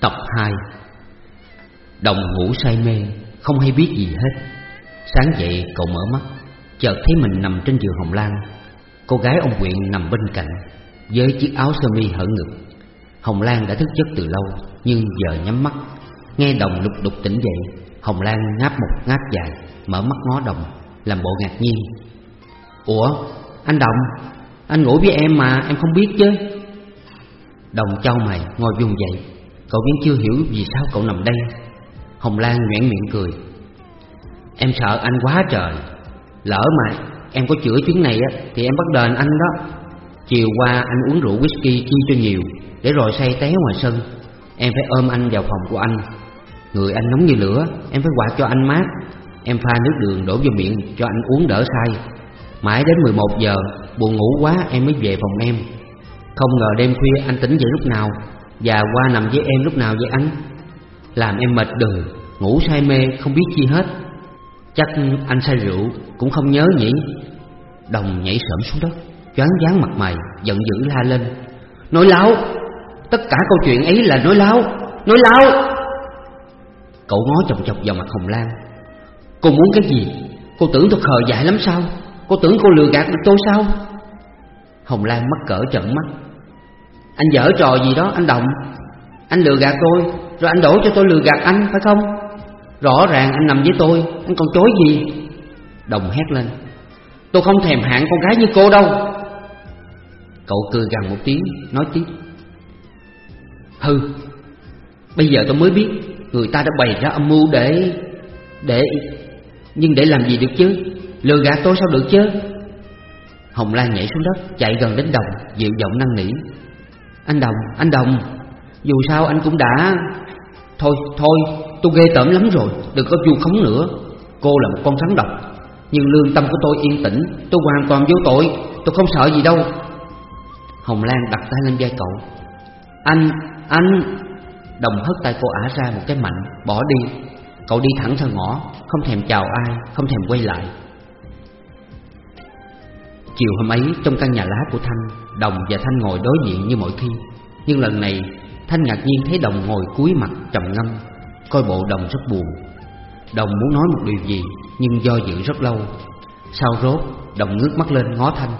Tập 2 Đồng ngủ say mê, Không hay biết gì hết. Sáng dậy, cậu mở mắt, Chợt thấy mình nằm trên giường Hồng Lan. Cô gái ông Quyện nằm bên cạnh, Với chiếc áo sơ mi hở ngực. Hồng Lan đã thức giấc từ lâu, Nhưng giờ nhắm mắt. Nghe đồng lục đục tỉnh dậy, Hồng Lan ngáp một ngáp dài, Mở mắt ngó đồng, Làm bộ ngạc nhiên. Ủa, anh Đồng, Anh ngủ với em mà, em không biết chứ. Đồng trao mày, ngồi vùng dậy. Cậu vẫn chưa hiểu vì sao cậu nằm đây. Hồng Lan nhoẻn miệng cười. Em sợ anh quá trời. Lỡ mà em có chữa chứng này á, Thì em bắt đền anh đó. Chiều qua anh uống rượu whisky chi cho nhiều, Để rồi say té ngoài sân. Em phải ôm anh vào phòng của anh. Người anh nóng như lửa, Em phải quạt cho anh mát. Em pha nước đường đổ vào miệng cho anh uống đỡ say. Mãi đến 11 giờ, Buồn ngủ quá, em mới về phòng em. Không ngờ đêm khuya anh tỉnh dậy lúc nào. Và qua nằm với em lúc nào vậy anh? Làm em mệt đừ, Ngủ say mê, không biết chi hết. Chắc anh say rượu Cũng không nhớ nhỉ? Đồng nhảy sởm xuống đất, Choáng váng mặt mày, Giận dữ la lên. Nói láo, Tất cả câu chuyện ấy là nói láo Nói láo. Cậu ngó chồng chọc vào mặt Hồng Lan. Cô muốn cái gì? Cô tưởng tôi khờ dại lắm sao? Cô tưởng cô lừa gạt được tôi sao? Hồng Lan mắc cỡ trợn mắt. Anh dở trò gì đó, anh động. Anh lừa gạt tôi, Rồi anh đổ cho tôi lừa gạt anh, phải không? Rõ ràng anh nằm với tôi, Anh còn chối gì? Đồng hét lên. Tôi không thèm hạng con gái như cô đâu. Cậu cười gần một tiếng, Nói tiếp. Hừ, Bây giờ tôi mới biết Người ta đã bày ra âm mưu để Để, Nhưng để làm gì được chứ? Lừa gạt tôi sao được chứ? Hồng Lan nhảy xuống đất, Chạy gần đến Đồng, Dịu giọng năn nỉ. Anh Đồng, anh Đồng. Dù sao anh cũng đã Thôi, thôi, tôi ghê tởm lắm rồi Đừng có vu khống nữa. Cô là một con rắn độc Nhưng lương tâm của tôi yên tĩnh Tôi hoàn toàn vô tội Tôi không sợ gì đâu. Hồng Lan đặt tay lên vai cậu. Anh, anh. Đồng hất tay cô ả ra một cái mạnh Bỏ đi. Cậu đi thẳng ra ngõ Không thèm chào ai Không thèm quay lại. Chiều hôm ấy trong căn nhà lá của Thanh Đồng và Thanh ngồi đối diện như mọi khi. Nhưng lần này, Thanh ngạc nhiên thấy Đồng ngồi cúi mặt trầm ngâm, Coi bộ Đồng rất buồn. Đồng muốn nói một điều gì, Nhưng do dự rất lâu. Sau rốt, Đồng ngước mắt lên ngó Thanh.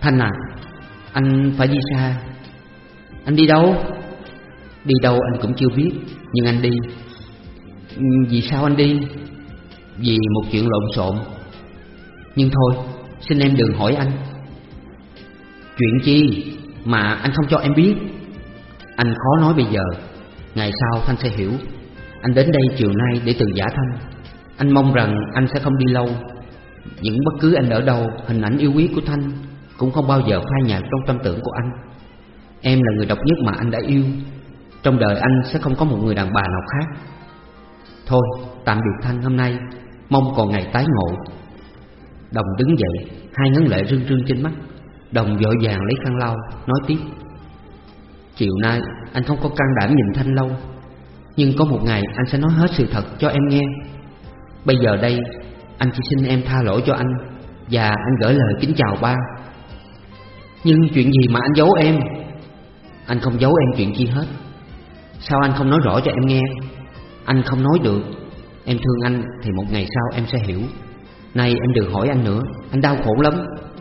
Thanh à Anh phải đi xa. Anh đi đâu? Đi đâu anh cũng chưa biết, Nhưng anh đi. Vì sao anh đi? Vì một chuyện lộn xộn. Nhưng thôi, Xin em đừng hỏi anh. Chuyện chi? Mà anh không cho em biết. Anh khó nói bây giờ. Ngày sau Thanh sẽ hiểu. Anh đến đây chiều nay để từ giả Thanh. Anh mong rằng anh sẽ không đi lâu. Những bất cứ anh ở đâu, Hình ảnh yêu quý của Thanh Cũng không bao giờ phai nhạt trong tâm tưởng của anh. Em là người độc nhất mà anh đã yêu. Trong đời anh sẽ không có một người đàn bà nào khác. Thôi, tạm biệt Thanh hôm nay. Mong còn ngày tái ngộ. Đồng đứng dậy, Hai ngấn lệ rưng rưng trên mắt. Đồng vội vàng lấy khăn lau, Nói tiếp. Chiều nay, anh không có can đảm nhìn Thanh lâu. Nhưng có một ngày, anh sẽ nói hết sự thật cho em nghe. Bây giờ đây, Anh chỉ xin em tha lỗi cho anh, Và anh gửi lời kính chào ba. Nhưng chuyện gì mà anh giấu em? Anh không giấu em chuyện chi hết. Sao anh không nói rõ cho em nghe? Anh không nói được. Em thương anh thì một ngày sau em sẽ hiểu. Này em đừng hỏi anh nữa, Anh đau khổ lắm.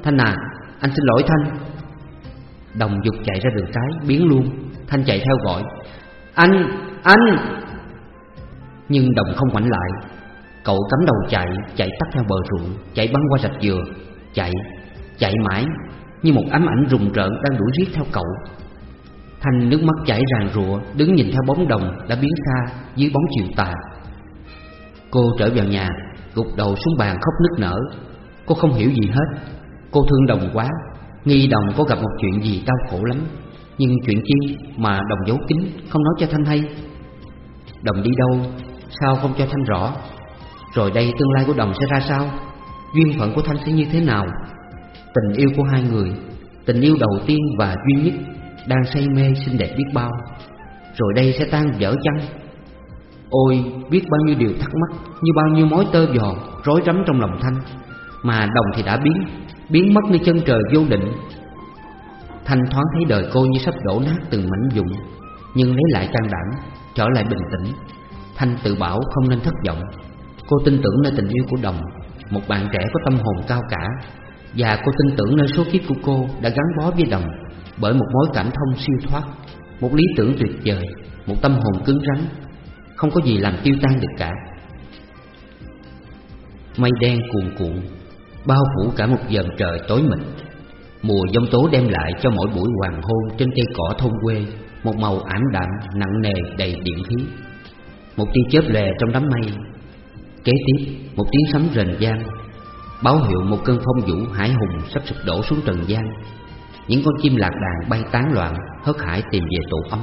Thanh à anh xin lỗi Thanh. Đồng dục chạy ra đường cái, biến luôn. Thanh chạy theo gọi. Anh Anh! Nhưng Đồng không ngoảnh lại. Cậu cắm đầu chạy Chạy tắt theo bờ ruộng, Chạy băng qua rạch dừa. Chạy Chạy mãi, Như một ám ảnh rùng rợn đang đuổi riết theo cậu. Thanh nước mắt chảy ràng rụa, Đứng nhìn theo bóng đồng đã biến xa Dưới bóng chiều tà. Cô trở vào nhà, Gục đầu xuống bàn khóc nức nở. Cô không hiểu gì hết. Cô thương đồng quá, Nghi đồng có gặp một chuyện gì đau khổ lắm. Nhưng chuyện chi mà đồng giấu kín, Không nói cho Thanh hay. Đồng đi đâu? Sao không cho Thanh rõ? Rồi đây tương lai của đồng sẽ ra sao? Duyên phận của Thanh sẽ như thế nào? Tình yêu của hai người, Tình yêu đầu tiên và duy nhất, Đang say mê xinh đẹp biết bao. Rồi đây sẽ tan vỡ chăng? Ôi, biết bao nhiêu điều thắc mắc, Như bao nhiêu mối tơ giò Rối rắm trong lòng Thanh. Mà đồng thì đã biến Biến mất nơi chân trời vô định. Thanh thoáng thấy đời cô như sắp đổ nát từng mảnh vụn, Nhưng lấy lại can đảm, Trở lại bình tĩnh. Thanh tự bảo không nên thất vọng. Cô tin tưởng nơi tình yêu của Đồng, Một bạn trẻ có tâm hồn cao cả, Và cô tin tưởng nơi số kiếp của cô Đã gắn bó với Đồng Bởi một mối cảm thông siêu thoát, Một lý tưởng tuyệt vời, Một tâm hồn cứng rắn, Không có gì làm tiêu tan được cả. Mây đen cuồn cuộn Bao phủ cả một dần trời tối mịt. Mùa giông tố đem lại cho mỗi buổi hoàng hôn Trên cây cỏ thôn quê Một màu ảm đạm, nặng nề, đầy điện khí. Một tia chớp lè trong đám mây Kế tiếp, một tiếng sấm rền vang Báo hiệu một cơn phong vũ hải hùng sắp sụp đổ xuống trần gian. Những con chim lạc đàn bay tán loạn Hớt hải tìm về tổ ấm.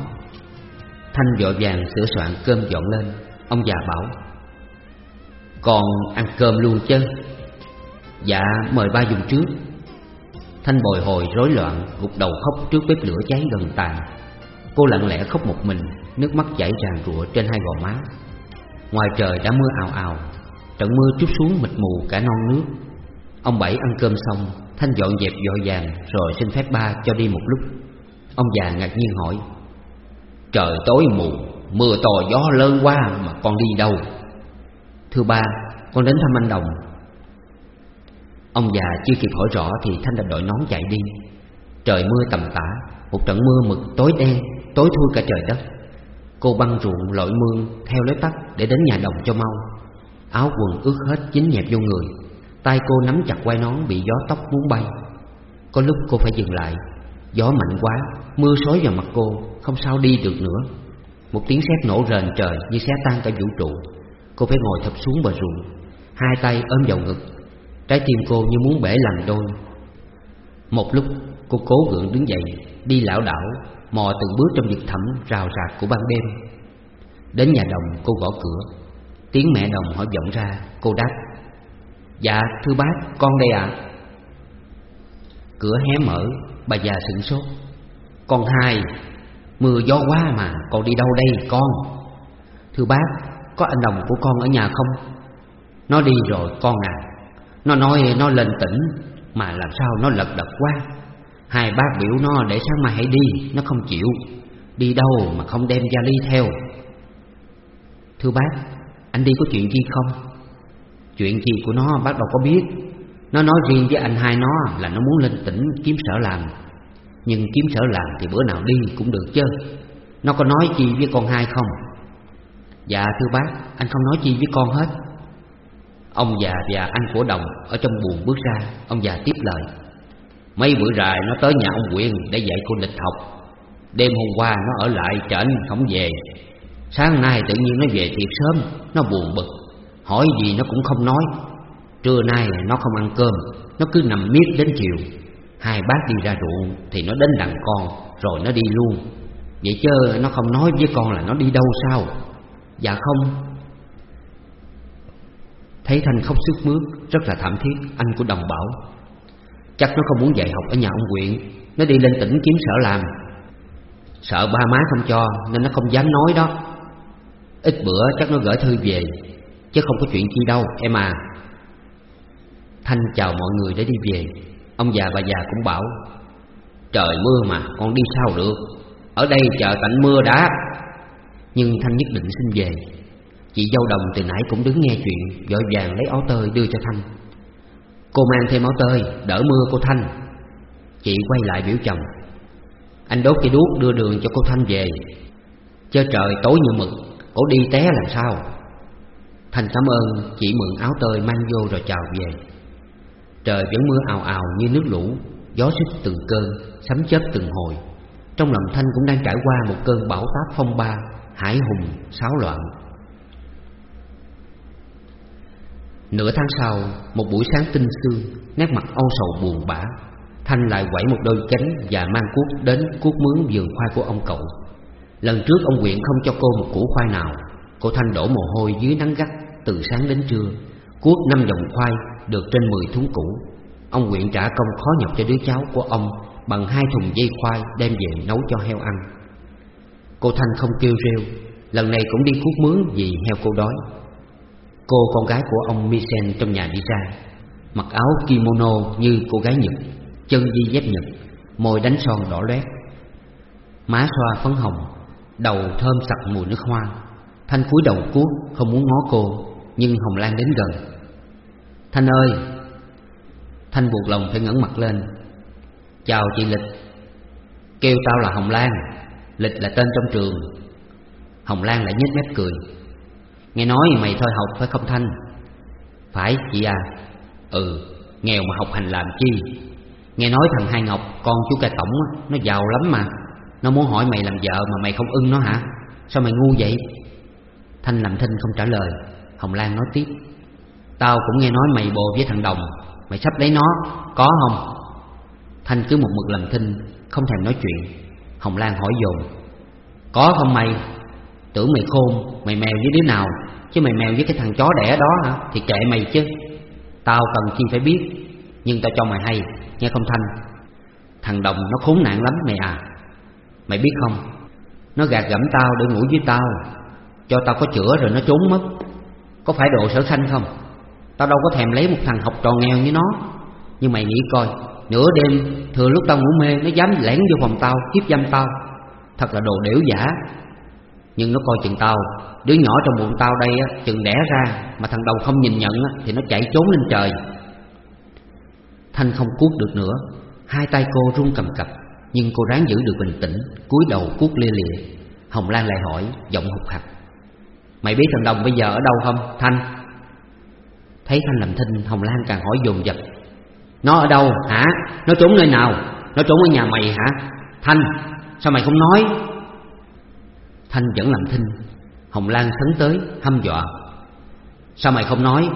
Thanh vội vàng sửa soạn cơm dọn lên Ông già bảo Còn ăn cơm luôn chứ? Dạ mời ba dùng trước. Thanh bồi hồi rối loạn, Gục đầu khóc trước bếp lửa cháy gần tàn. Cô lặng lẽ khóc một mình, Nước mắt chảy tràn rụa trên hai gò má. Ngoài trời đã mưa ào ào, Trận mưa chút xuống mịt mù cả non nước. Ông Bảy ăn cơm xong, Thanh dọn dẹp dội vàng Rồi xin phép ba cho đi một lúc. Ông già ngạc nhiên hỏi, Trời tối mù, Mưa to gió lớn quá mà con đi đâu? Thưa ba, Con đến thăm anh Đồng. Ông già chưa kịp hỏi rõ Thì Thanh đã đội nón chạy đi. Trời mưa tầm tã, Một trận mưa mực tối đen, Tối thui cả trời đất. Cô băng ruộng lội mương, theo lối tắt Để đến nhà đồng cho mau. Áo quần ướt hết, dính nhẹp vô người. Tay cô nắm chặt quai nón bị gió tóc muốn bay. Có lúc cô phải dừng lại. Gió mạnh quá, Mưa xối vào mặt cô, Không sao đi được nữa. Một tiếng sét nổ rền trời như xé tan cả vũ trụ. Cô phải ngồi thập xuống bờ ruộng. Hai tay ôm vào ngực Trái tim cô như muốn bể làm đôi. Một lúc, cô cố gượng đứng dậy, Đi lão đảo, Mò từng bước trong vực thẳm rào rạc của ban đêm. Đến nhà đồng, cô gõ cửa. Tiếng mẹ đồng hỏi vọng ra, Cô đáp Dạ thưa bác, con đây ạ. Cửa hé mở, Bà già sửng sốt. Con hai, Mưa gió quá mà, con đi đâu đây, con? Thưa bác, Có anh đồng của con ở nhà không? Nó đi rồi, con à. Nó nói nó lên tỉnh, Mà làm sao nó lật đật quá. Hai bác biểu nó để sáng mai hãy đi, Nó không chịu. Đi đâu mà không đem gia ly theo? Thưa bác, Anh đi có chuyện gì không? Chuyện gì của nó bác đâu có biết. Nó nói riêng với anh hai nó Là nó muốn lên tỉnh kiếm sở làm. Nhưng kiếm sở làm thì bữa nào đi cũng được chứ. Nó có nói chi với con hai không? Dạ thưa bác, Anh không nói chi với con hết. Ông già và anh của đồng Ở trong buồn bước ra, Ông già tiếp lời. Mấy bữa rài nó tới nhà ông Quyền Để dạy cô lịch học. Đêm hôm qua nó ở lại trển không về. Sáng nay tự nhiên nó về thiệt sớm, Nó buồn bực. Hỏi gì nó cũng không nói. Trưa nay nó không ăn cơm, Nó cứ nằm miết đến chiều. Hai bác đi ra ruộng Thì nó đến đằng con, Rồi nó đi luôn. Vậy chứ nó không nói với con là nó đi đâu sao? Dạ không. Thấy Thanh khóc sức mướt, Rất là thảm thiết, Anh của đồng bảo. Chắc nó không muốn dạy học ở nhà ông quyện Nó đi lên tỉnh kiếm sở làm. Sợ ba má không cho, Nên nó không dám nói đó. Ít bữa chắc nó gửi thư về, Chứ không có chuyện chi đâu, em à. Thanh chào mọi người để đi về. Ông già bà già cũng bảo, Trời mưa mà, con đi sao được? Ở đây chờ tạnh mưa đã. Nhưng Thanh nhất định xin về. Chị dâu đồng từ nãy cũng đứng nghe chuyện Vội vàng lấy áo tơi đưa cho Thanh. Cô mang thêm áo tơi Đỡ mưa cô Thanh. Chị quay lại biểu chồng. Anh đốt cây đuốc đưa đường cho cô Thanh về. Chớ trời tối như mực Cổ đi té làm sao. Thanh cảm ơn chị mượn áo tơi mang vô rồi chào về. Trời vẫn mưa ào ào như nước lũ Gió sức từng cơn, sấm chớp từng hồi. Trong lòng Thanh cũng đang trải qua một cơn bão táp phong ba Hải hùng, sáo loạn. Nửa tháng sau, một buổi sáng tinh sương Nét mặt âu sầu buồn bã. Thanh lại quẩy một đôi cánh Và mang cuốc đến cuốc mướn vườn khoai của ông cậu. Lần trước ông quyện không cho cô một củ khoai nào. Cô Thanh đổ mồ hôi dưới nắng gắt từ sáng đến trưa. Cuốc năm dòng khoai được trên mười thúng củ. Ông quyện trả công khó nhọc cho đứa cháu của ông Bằng hai thùng dây khoai đem về nấu cho heo ăn. Cô Thanh không kêu rêu Lần này cũng đi cuốc mướn vì heo cô đói. Cô con gái của ông Misen trong nhà đi ra. Mặc áo kimono như cô gái Nhật, Chân di dép Nhật, Môi đánh son đỏ loét. Má xoa phấn hồng, Đầu thơm sặc mùi nước hoa. Thanh cúi đầu cuốc, Không muốn ngó cô, Nhưng Hồng Lan đến gần. Thanh ơi! Thanh buộc lòng phải ngẩng mặt lên. Chào chị Lịch. Kêu tao là Hồng Lan. Lịch là tên trong trường. Hồng Lan lại nhếch mép cười. Nghe nói mày thôi học phải không Thanh. Phải, chị à. Ừ Nghèo mà học hành làm chi? Nghe nói thằng Hai Ngọc, Con chú cai tổng Nó giàu lắm mà. Nó muốn hỏi mày làm vợ mà mày không ưng nó hả? Sao mày ngu vậy? Thanh làm thinh không trả lời. Hồng Lan nói tiếp. Tao cũng nghe nói mày bồ với thằng Đồng. Mày sắp lấy nó, Có không? Thanh cứ một mực làm thinh, Không thèm nói chuyện. Hồng Lan hỏi dồn. Có không mày? Tưởng mày khôn, Mày mèo với đứa nào? Chứ mày mèo với cái thằng chó đẻ đó hả? Thì kệ mày chứ. Tao cần chi phải biết. Nhưng tao cho mày hay, Nghe không Thanh? Thằng Đồng nó khốn nạn lắm mày à. Mày biết không? Nó gạt gẫm tao để ngủ với tao. Cho tao có chữa rồi nó trốn mất. Có phải độ sở khanh không? Tao đâu có thèm lấy một thằng học trò nghèo như nó. Nhưng mày nghĩ coi, Nửa đêm, thừa lúc tao ngủ mê, Nó dám lẻn vô phòng tao, hiếp dâm tao. Thật là đồ đểu giả. Nhưng nó coi chừng tao. Đứa nhỏ trong bụng tao đây á, chừng đẻ ra Mà thằng đầu không nhìn nhận á, Thì nó chạy trốn lên trời. Thanh không cuốc được nữa. Hai tay cô run cầm cập Nhưng cô ráng giữ được bình tĩnh cúi đầu cuốc lia lịa. Hồng Lan lại hỏi giọng hụt hặc. Mày biết thằng Đồng bây giờ ở đâu không Thanh? Thấy Thanh làm thinh Hồng Lan càng hỏi dồn dập. Nó ở đâu hả? Nó trốn nơi nào? Nó trốn ở nhà mày hả? Thanh sao mày không nói? Thanh vẫn làm thinh. Hồng Lan sấn tới, hăm dọa. Sao mày không nói?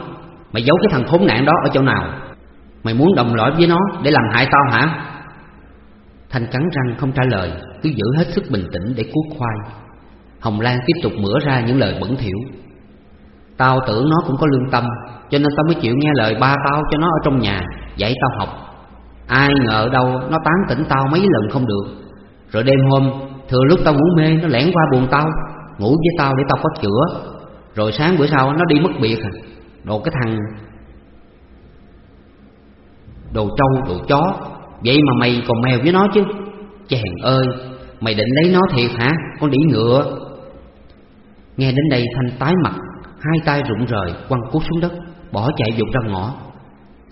Mày giấu cái thằng khốn nạn đó ở chỗ nào? Mày muốn đồng lõi với nó để làm hại tao hả? Thanh cắn răng không trả lời, Cứ giữ hết sức bình tĩnh để cuốc khoai. Hồng Lan tiếp tục mửa ra những lời bẩn thỉu. Tao tưởng nó cũng có lương tâm, Cho nên tao mới chịu nghe lời ba tao cho nó ở trong nhà, Dạy tao học. Ai ngờ đâu, nó tán tỉnh tao mấy lần không được. Rồi đêm hôm Thừa lúc tao ngủ mê nó lẻn qua buồn tao Ngủ với tao để tao có chữa. Rồi sáng bữa sau nó đi mất biệt à. Đồ cái thằng Đồ trâu, đồ chó Vậy mà mày còn mèo với nó chứ. Chàng ơi Mày định lấy nó thiệt hả? Con đĩ ngựa. Nghe đến đây Thanh tái mặt Hai tay rụng rời quăng cút xuống đất Bỏ chạy dục ra ngõ.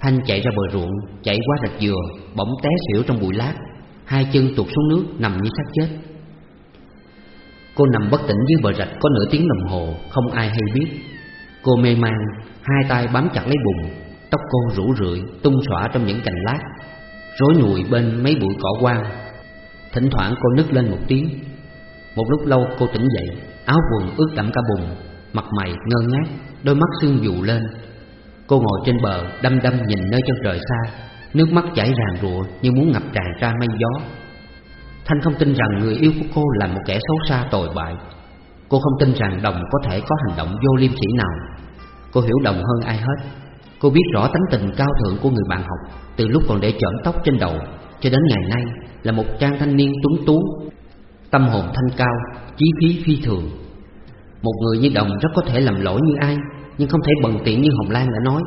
Thanh chạy ra bờ ruộng Chạy qua rạch dừa Bỗng té xỉu trong bụi lát. Hai chân tụt xuống nước nằm như xác chết. Cô nằm bất tỉnh dưới bờ rạch có nửa tiếng đồng hồ, Không ai hay biết. Cô mê man, Hai tay bám chặt lấy bùn Tóc cô rủ rượi, tung xõa trong những cành lát, Rối nhùi bên mấy bụi cỏ quang. Thỉnh thoảng cô nức lên một tiếng. Một lúc lâu cô tỉnh dậy, Áo quần ướt đẫm cả bùn Mặt mày ngơ ngác, Đôi mắt sưng dù lên. Cô ngồi trên bờ, đăm đăm nhìn nơi chân trời xa, Nước mắt chảy ràn rụa Như muốn ngập tràn ra mây gió. Thanh không tin rằng người yêu của cô là một kẻ xấu xa tồi bại. Cô không tin rằng Đồng có thể có hành động vô liêm sỉ nào. Cô hiểu Đồng hơn ai hết. Cô biết rõ tánh tình cao thượng của người bạn học Từ lúc còn để chởm tóc trên đầu Cho đến ngày nay là một trang thanh niên tuấn tú Tâm hồn thanh cao, chí khí phi thường. Một người như Đồng rất có thể làm lỗi như ai Nhưng không thể bần tiện như Hồng Lan đã nói.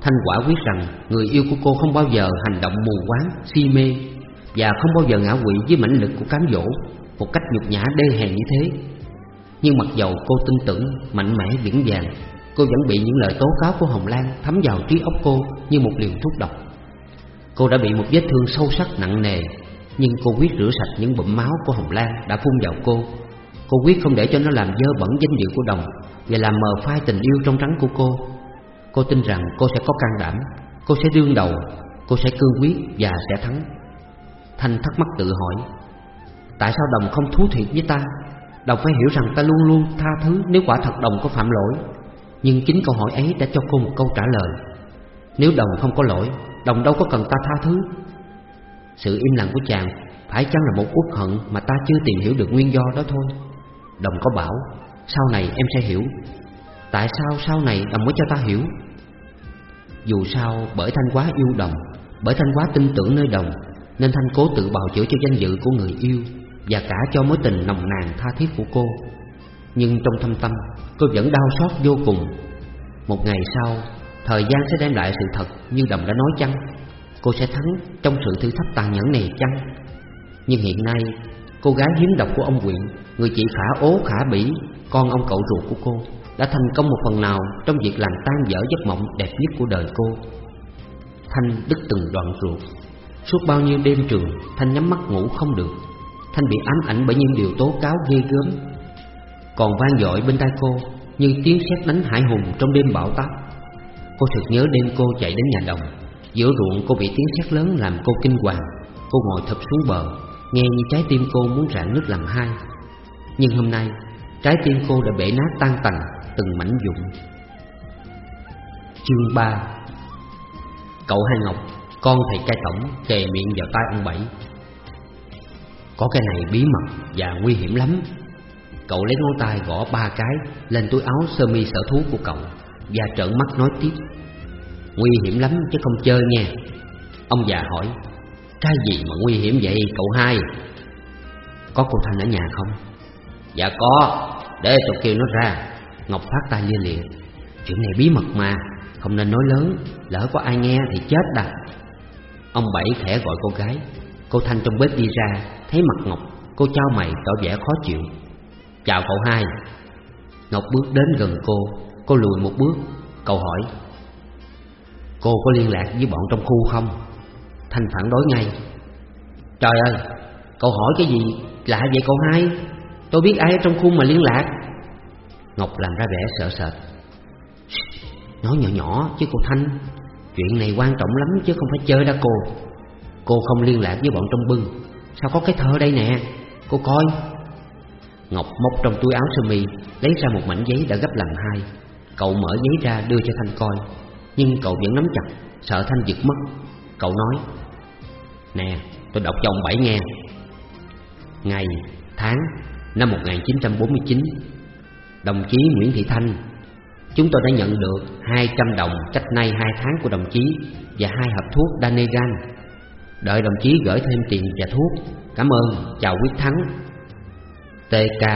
Thanh quả quyết rằng người yêu của cô không bao giờ hành động mù quáng, si mê. Và không bao giờ ngã quỵ với mãnh lực của cám dỗ Một cách nhục nhã đê hèn như thế. Nhưng mặc dầu cô tin tưởng, mạnh mẽ vững vàng Cô vẫn bị những lời tố cáo của Hồng Lan thấm vào trí óc cô như một liều thuốc độc. Cô đã bị một vết thương sâu sắc nặng nề Nhưng cô quyết rửa sạch những bụm máu của Hồng Lan đã phun vào cô. Cô quyết không để cho nó làm dơ bẩn danh dự của Đồng Và làm mờ phai tình yêu trong trắng của cô. Cô tin rằng cô sẽ có can đảm Cô sẽ đương đầu Cô sẽ cương quyết và sẽ thắng. Thanh thắc mắc tự hỏi, Tại sao Đồng không thú thiệt với ta? Đồng phải hiểu rằng ta luôn luôn tha thứ Nếu quả thật Đồng có phạm lỗi. Nhưng chính câu hỏi ấy đã cho cô một câu trả lời, Nếu Đồng không có lỗi, Đồng đâu có cần ta tha thứ? Sự im lặng của chàng Phải chăng là một uất hận Mà ta chưa tìm hiểu được nguyên do đó thôi? Đồng có bảo, Sau này em sẽ hiểu. Tại sao sau này Đồng mới cho ta hiểu? Dù sao, bởi Thanh quá yêu Đồng, Bởi Thanh quá tin tưởng nơi Đồng nên Thanh cố tự bào chữa cho danh dự của người yêu Và cả cho mối tình nồng nàn tha thiết của cô. Nhưng trong thâm tâm, Cô vẫn đau xót vô cùng. Một ngày sau, Thời gian sẽ đem lại sự thật như Đồng đã nói chăng? Cô sẽ thắng trong sự thử thách tàn nhẫn này chăng? Nhưng hiện nay, Cô gái hiếm độc của ông quyện, Người chị khả ố, khả bỉ, Con ông cậu ruột của cô, Đã thành công một phần nào Trong việc làm tan vỡ giấc mộng đẹp nhất của đời cô. Thanh đứt từng đoạn ruột. Suốt bao nhiêu đêm trường, Thanh nhắm mắt ngủ không được. Thanh bị ám ảnh bởi những điều tố cáo ghê gớm. Còn vang dội bên tai cô, Như tiếng sét đánh hải hùng trong đêm bão táp. Cô thực nhớ đêm cô chạy đến nhà đồng. Giữa ruộng cô bị tiếng sét lớn làm cô kinh hoàng. Cô ngồi thập xuống bờ, Nghe như trái tim cô muốn rạn nứt làm hai. Nhưng hôm nay, Trái tim cô đã bể nát tan tành Từng mảnh vụn. Chương 3 Cậu Hai Ngọc. Con thầy cai tổng kề miệng vào tay ông Bảy. Có cái này bí mật và nguy hiểm lắm. Cậu lấy ngón tay gõ ba cái Lên túi áo sơ mi sở thú của cậu Và trợn mắt nói tiếp. Nguy hiểm lắm chứ không chơi nha Ông già hỏi, Cái gì mà nguy hiểm vậy, cậu hai? Có cô Thanh ở nhà không? Dạ có, Để tôi kêu nó ra. Ngọc phát tay lia lịa, Chuyện này bí mật mà, Không nên nói lớn, Lỡ có ai nghe thì chết đà Ông Bảy khẽ gọi cô gái. Cô Thanh trong bếp đi ra, Thấy mặt Ngọc, Cô trao mày tỏ vẻ khó chịu. Chào cậu hai. Ngọc bước đến gần cô. Cô lùi một bước. Cậu hỏi, Cô có liên lạc với bọn trong khu không? Thanh phản đối ngay, Trời ơi, Cậu hỏi cái gì lạ vậy cậu hai? Tôi biết ai ở trong khu mà liên lạc. Ngọc làm ra vẻ sợ sệt. Nói nhỏ nhỏ chứ cô Thanh. Chuyện này quan trọng lắm chứ không phải chơi đó cô. Cô không liên lạc với bọn trong bưng. Sao có cái thơ đây nè? Cô coi. Ngọc móc trong túi áo sơ mi Lấy ra một mảnh giấy đã gấp làm hai. Cậu mở giấy ra đưa cho Thanh coi. Nhưng cậu vẫn nắm chặt Sợ Thanh giật mất. Cậu nói Nè tôi đọc cho ông Bảy nghe. Ngày, tháng, năm 1949 Đồng chí Nguyễn Thị Thanh Chúng tôi đã nhận được 200 đồng cách nay 2 tháng của đồng chí Và hai hộp thuốc Danegan Đợi đồng chí gửi thêm tiền và thuốc. Cảm ơn, chào quyết thắng. TK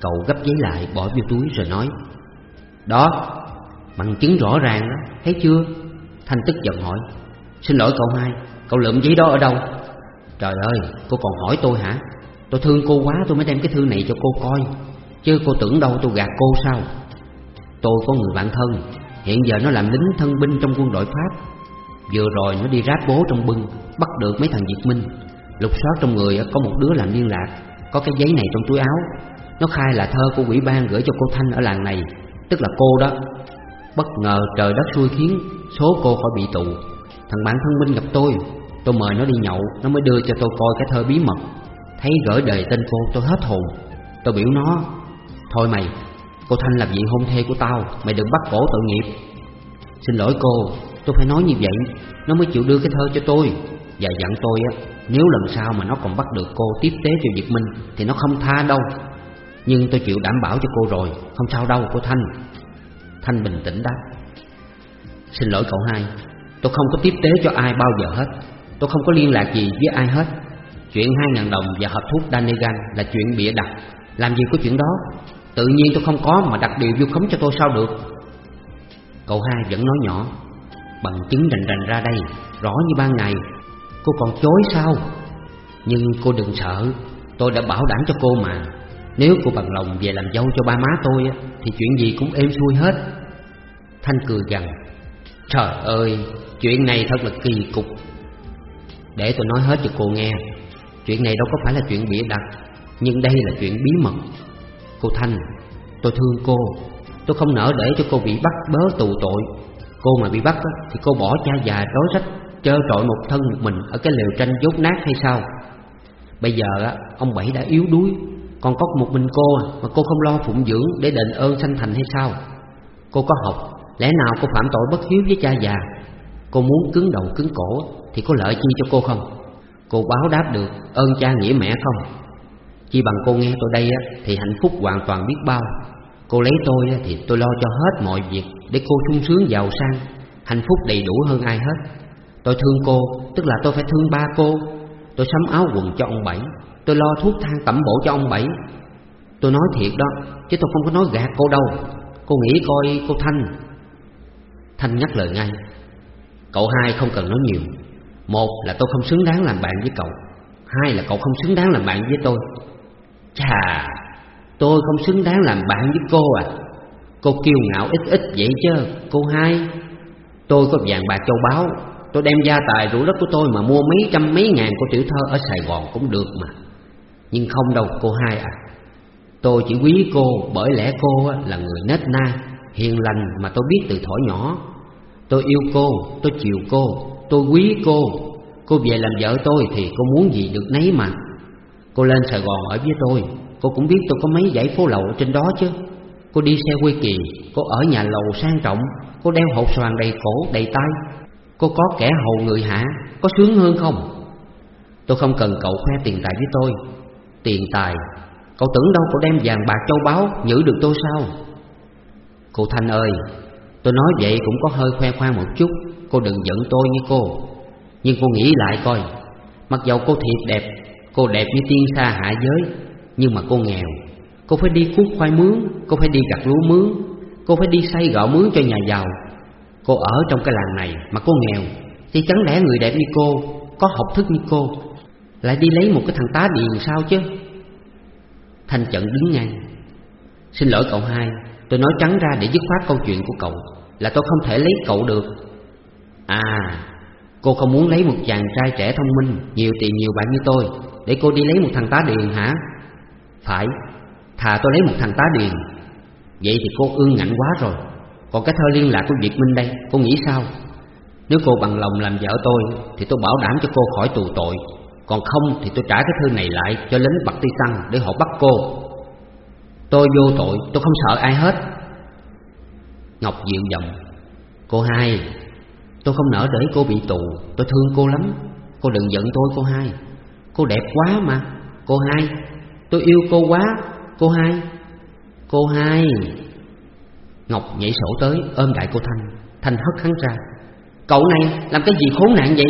Cậu gấp giấy lại bỏ vô túi rồi nói. Đó, bằng chứng rõ ràng đó, thấy chưa? Thanh tức giận hỏi. Xin lỗi cậu hai, cậu lượm giấy đó ở đâu? Trời ơi, cô còn hỏi tôi hả? Tôi thương cô quá tôi mới đem cái thư này cho cô coi. Chứ cô tưởng đâu tôi gạt cô sao? Tôi có người bạn thân. Hiện giờ nó làm lính thân binh trong quân đội Pháp. Vừa rồi nó đi ráp bố trong bưng, Bắt được mấy thằng Việt Minh. Lục soát trong người có một đứa làm liên lạc, Có cái giấy này trong túi áo. Nó khai là thơ của quỷ ban gửi cho cô Thanh ở làng này, Tức là cô đó. Bất ngờ trời đất xui khiến, Số cô khỏi bị tù. Thằng bạn thân binh gặp tôi Tôi mời nó đi nhậu, Nó mới đưa cho tôi coi cái thơ bí mật. Thấy gửi đời tên cô, tôi hết hồn. Tôi biểu nó, Thôi mày Cô Thanh làm gì hôn thê của tao, Mày đừng bắt cổ tội nghiệp. Xin lỗi cô, Tôi phải nói như vậy, Nó mới chịu đưa cái thơ cho tôi. Và dặn tôi á, Nếu lần sau mà nó còn bắt được cô tiếp tế cho Việt Minh, Thì nó không tha đâu. Nhưng tôi chịu đảm bảo cho cô rồi, Không sao đâu, cô Thanh. Thanh bình tĩnh đáp. Xin lỗi cậu hai, Tôi không có tiếp tế cho ai bao giờ hết. Tôi không có liên lạc gì với ai hết. Chuyện hai ngàn đồng và hộp thuốc Danegan là chuyện bịa đặt. Làm gì có chuyện đó? Tự nhiên tôi không có mà đặt điều vu khống cho tôi sao được? Cậu hai vẫn nói nhỏ, Bằng chứng rành rành ra đây, Rõ như ban ngày. Cô còn chối sao? Nhưng cô đừng sợ, Tôi đã bảo đảm cho cô mà. Nếu cô bằng lòng về làm dâu cho ba má tôi Thì chuyện gì cũng êm xuôi hết. Thanh cười gằn, Trời ơi, Chuyện này thật là kỳ cục. Để tôi nói hết cho cô nghe, Chuyện này đâu có phải là chuyện bịa đặt, Nhưng đây là chuyện bí mật. Cô Thanh. Tôi thương cô. Tôi không nỡ để cho cô bị bắt bớ tù tội. Cô mà bị bắt thì cô bỏ cha già rối rách Trơ trọi một thân một mình Ở cái lều tranh dốt nát hay sao? Bây giờ ông Bảy đã yếu đuối, Còn có một mình cô à, Mà cô không lo phụng dưỡng để đền ơn sanh thành hay sao? Cô có học, Lẽ nào cô phạm tội bất hiếu với cha già? Cô muốn cứng đầu cứng cổ Thì có lợi chi cho cô không? Cô báo đáp được, ơn cha nghĩa mẹ không? Chỉ bằng cô nghe tôi đây á, Thì hạnh phúc hoàn toàn biết bao. Cô lấy tôi á, thì tôi lo cho hết mọi việc Để cô sung sướng giàu sang Hạnh phúc đầy đủ hơn ai hết. Tôi thương cô Tức là tôi phải thương ba cô. Tôi sắm áo quần cho ông Bảy Tôi lo thuốc thang tẩm bổ cho ông Bảy. Tôi nói thiệt đó Chứ tôi không có nói gạt cô đâu. Cô nghĩ coi cô Thanh. Thanh nhắc lời ngay Cậu hai không cần nói nhiều. Một là tôi không xứng đáng làm bạn với cậu. Hai là cậu không xứng đáng làm bạn với tôi. Chà Tôi không xứng đáng làm bạn với cô à. Cô kiêu ngạo ít ít vậy chứ Cô hai. Tôi có vàng bạc châu báu Tôi đem gia tài rủ đất của tôi mà mua mấy trăm mấy ngàn của tiểu thơ ở Sài Gòn cũng được mà. Nhưng không đâu cô hai à. Tôi chỉ quý cô bởi lẽ cô là người nết na Hiền lành mà tôi biết từ thổi nhỏ. Tôi yêu cô, tôi chiều cô, tôi quý cô. Cô về làm vợ tôi thì cô muốn gì được nấy mà. Cô lên Sài Gòn ở với tôi, Cô cũng biết tôi có mấy dãy phố lậu trên đó chứ? Cô đi xe quê kỳ, Cô ở nhà lầu sang trọng, Cô đeo hộp xoàn đầy cổ, đầy tay. Cô có kẻ hầu người hạ, Có sướng hơn không? Tôi không cần cậu khoe tiền tài với tôi. Tiền tài? Cậu tưởng đâu cậu đem vàng bạc châu báu Nhử được tôi sao? Cô Thanh ơi, Tôi nói vậy cũng có hơi khoe khoang một chút, Cô đừng giận tôi như cô. Nhưng cô nghĩ lại coi, Mặc dầu cô thiệt đẹp Cô đẹp như tiên xa hạ giới, Nhưng mà cô nghèo. Cô phải đi cuốc khoai mướn, Cô phải đi gặt lúa mướn, Cô phải đi xây gạo mướn cho nhà giàu. Cô ở trong cái làng này mà cô nghèo, Thì chẳng lẽ người đẹp như cô, Có học thức như cô, Lại đi lấy một cái thằng tá điền sao chứ? Thanh trận đứng ngang Xin lỗi cậu hai, Tôi nói trắng ra để dứt khoát câu chuyện của cậu, Là tôi không thể lấy cậu được. À Cô không muốn lấy một chàng trai trẻ thông minh, Nhiều tiền nhiều bạn như tôi. Để cô đi lấy một thằng tá điền hả? Phải. Thà tôi lấy một thằng tá điền. Vậy thì cô ương ngạnh quá rồi. Còn cái thơ liên lạc của Việt Minh đây, Cô nghĩ sao? Nếu cô bằng lòng làm vợ tôi, Thì tôi bảo đảm cho cô khỏi tù tội. Còn không thì tôi trả cái thư này lại Cho lính bạc ti xăng để họ bắt cô. Tôi vô tội, tôi không sợ ai hết. Ngọc dịu giọng. Cô hai, Tôi không nỡ để cô bị tù. Tôi thương cô lắm. Cô đừng giận tôi, cô hai. Cô đẹp quá mà. Cô hai. Tôi yêu cô quá. Cô hai. Cô hai. Ngọc nhảy sổ tới, ôm đại cô Thanh. Thanh hất hắn ra. Cậu này làm cái gì khốn nạn vậy?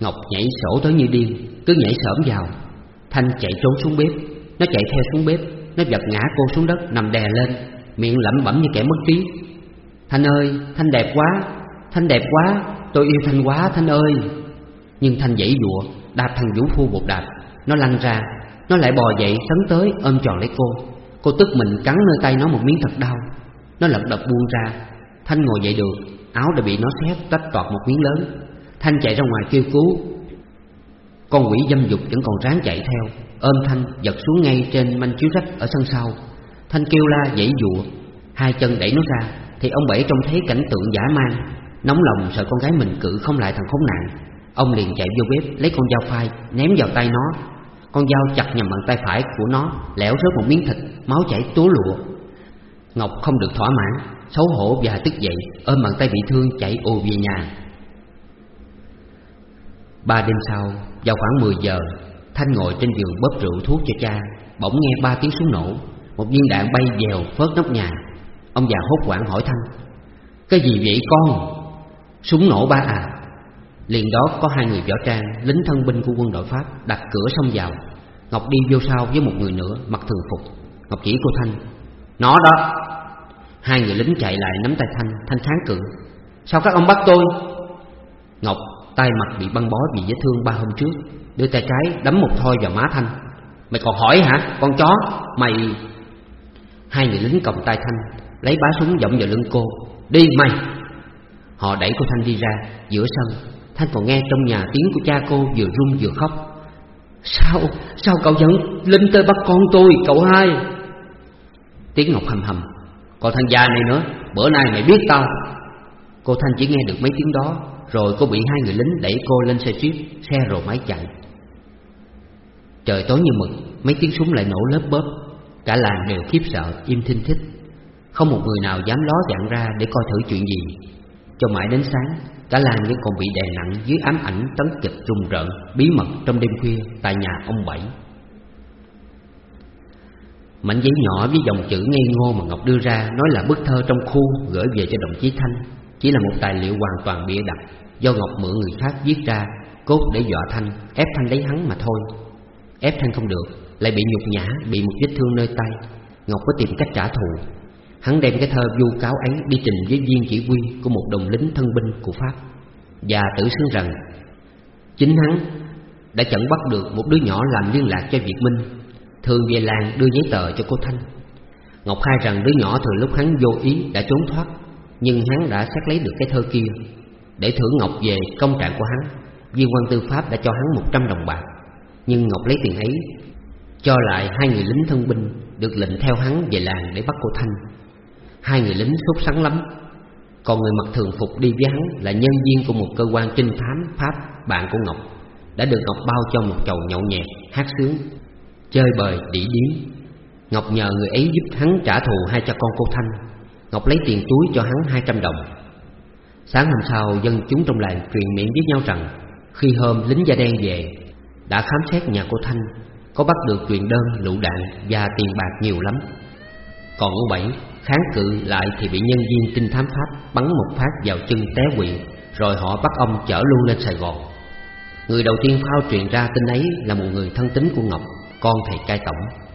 Ngọc nhảy sổ tới như điên, Cứ nhảy sởm vào. Thanh chạy trốn xuống bếp. Nó chạy theo xuống bếp. Nó giật ngã cô xuống đất, nằm đè lên. Miệng lẩm bẩm như kẻ mất trí. Thanh ơi, Thanh đẹp quá. Thanh đẹp quá. Tôi yêu Thanh quá, Thanh ơi. Nhưng Thanh dãy dụa. Đạp thằng Vũ Phu một đạp. Nó lăn ra, Nó lại bò dậy sấn tới ôm tròn lấy cô. Cô tức mình cắn nơi tay nó một miếng thật đau. Nó lật đật buông ra. Thanh ngồi dậy được, Áo đã bị nó xé tách toạc một miếng lớn. Thanh chạy ra ngoài kêu cứu. Con quỷ dâm dục vẫn còn ráng chạy theo. Ôm Thanh giật xuống ngay trên manh chiếu rách ở sân sau. Thanh kêu la dãy dụa. Hai chân đẩy nó ra, Thì ông Bảy trông thấy cảnh tượng giả man Nóng lòng sợ con gái mình cự không lại thằng khốn nạn. Ông liền chạy vô bếp, lấy con dao phai, Ném vào tay nó. Con dao chặt nhầm bàn tay phải của nó, Lẻo rớt một miếng thịt, Máu chảy túa lụa. Ngọc không được thỏa mãn, Xấu hổ và tức dậy, Ôm bàn tay bị thương chạy ù về nhà. Ba đêm sau, Vào khoảng 10 giờ, Thanh ngồi trên giường bóp rượu thuốc cho cha, Bỗng nghe ba tiếng súng nổ. Một viên đạn bay dèo phớt nóc nhà. Ông già hốt quảng hỏi Thanh, Cái gì vậy con? Súng nổ ba à. Liền đó có hai người võ trang, Lính thân binh của quân đội Pháp Đặt cửa xông vào. Ngọc đi vô sau với một người nữa, mặc thường phục. Ngọc chỉ cô Thanh. Nó đó. Hai người lính chạy lại nắm tay Thanh Thanh kháng cự. Sao các ông bắt tôi? Ngọc, tay mặt bị băng bó vì vết thương ba hôm trước, Đưa tay trái đấm một thoi vào má Thanh. Mày còn hỏi hả, con chó? Mày Hai người lính còng tay Thanh, Lấy bá súng giọng vào lưng cô. Đi, mày. Họ đẩy cô Thanh đi ra, giữa sân. Thanh còn nghe trong nhà tiếng của cha cô vừa run vừa khóc. Sao, sao cậu vẫn linh tới bắt con tôi, cậu hai? Tiếng Ngọc hầm hầm. Còn thằng già này nữa, bữa nay mày biết tao. Cô Thanh chỉ nghe được mấy tiếng đó Rồi cô bị hai người lính đẩy cô lên xe jeep Xe rồ máy chạy. Trời tối như mực Mấy tiếng súng lại nổ lớp bớp Cả làng đều khiếp sợ, im thinh thích Không một người nào dám ló dạng ra để coi thử chuyện gì. Cho mãi đến sáng Cả làng vẫn còn bị đè nặng dưới ám ảnh tấn kịch rùng rợn, Bí mật trong đêm khuya tại nhà ông Bảy. Mảnh giấy nhỏ với dòng chữ ngây ngô mà Ngọc đưa ra Nói là bức thơ trong khu gửi về cho đồng chí Thanh, Chỉ là một tài liệu hoàn toàn bịa đặt Do Ngọc mượn người khác viết ra, Cốt để dọa Thanh, Ép Thanh lấy hắn mà thôi. Ép Thanh không được, Lại bị nhục nhã, Bị một vết thương nơi tay. Ngọc có tìm cách trả thù. Hắn đem cái thơ vu cáo ấy đi trình với viên chỉ huy Của một đồng lính thân binh của Pháp. Và tự xưng rằng, Chính hắn Đã chẳng bắt được một đứa nhỏ làm liên lạc cho Việt Minh Thường về làng đưa giấy tờ cho cô Thanh. Ngọc khai rằng đứa nhỏ từ lúc hắn vô ý đã trốn thoát, Nhưng hắn đã xét lấy được cái thơ kia Để thưởng Ngọc về công trạng của hắn. Viên quan tư pháp đã cho hắn 100 đồng bạc, Nhưng Ngọc lấy tiền ấy Cho lại hai người lính thân binh Được lệnh theo hắn về làng để bắt cô Thanh. Hai người lính sốt sắng lắm. Còn người mặc thường phục đi với hắn Là nhân viên của một cơ quan trinh thám Pháp bạn của Ngọc. Đã được Ngọc bao cho một chầu nhậu nhẹt Hát sướng Chơi bời đỉ điếm Ngọc nhờ người ấy giúp hắn trả thù hai cha con cô Thanh. Ngọc lấy tiền túi cho hắn 200 đồng. Sáng hôm sau dân chúng trong làng truyền miệng với nhau rằng Khi hôm lính da đen về Đã khám xét nhà cô Thanh Có bắt được truyền đơn, lựu đạn và tiền bạc nhiều lắm. Còn ông Bảy kháng cự lại thì bị nhân viên trinh thám Pháp Bắn một phát vào chân té quỵ Rồi họ bắt ông chở luôn lên Sài Gòn Người đầu tiên phao truyền ra tin ấy là một người thân tín của Ngọc Con thầy cai tổng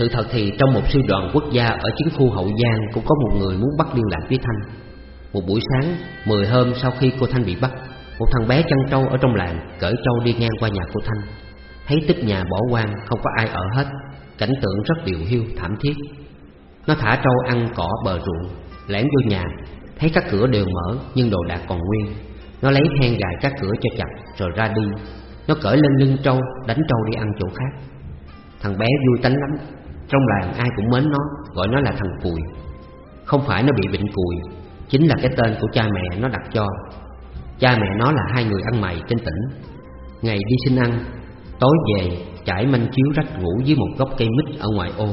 sự thật thì trong một sư đoàn quốc gia ở chiến khu Hậu Giang cũng có một người muốn bắt liên lạc với Thanh. Một buổi sáng, mười hôm sau khi cô Thanh bị bắt, một thằng bé chăn trâu ở trong làng cởi trâu đi ngang qua nhà cô Thanh. Thấy tích nhà bỏ hoang, không có ai ở hết, cảnh tượng rất điều hiu, thảm thiết. Nó thả trâu ăn cỏ bờ ruộng, lẻn vô nhà, thấy các cửa đều mở nhưng đồ đạc còn nguyên. Nó lấy then gài các cửa cho chặt rồi ra đi. Nó cởi lên lưng trâu, đánh trâu đi ăn chỗ khác. Thằng bé vui tánh lắm, trong làng ai cũng mến nó Gọi nó là thằng Cùi Không phải nó bị bệnh cùi Chính là cái tên của cha mẹ nó đặt cho Cha mẹ nó là hai người ăn mày trên tỉnh Ngày đi xin ăn Tối về trải manh chiếu rách ngủ dưới một gốc cây mít ở ngoài ô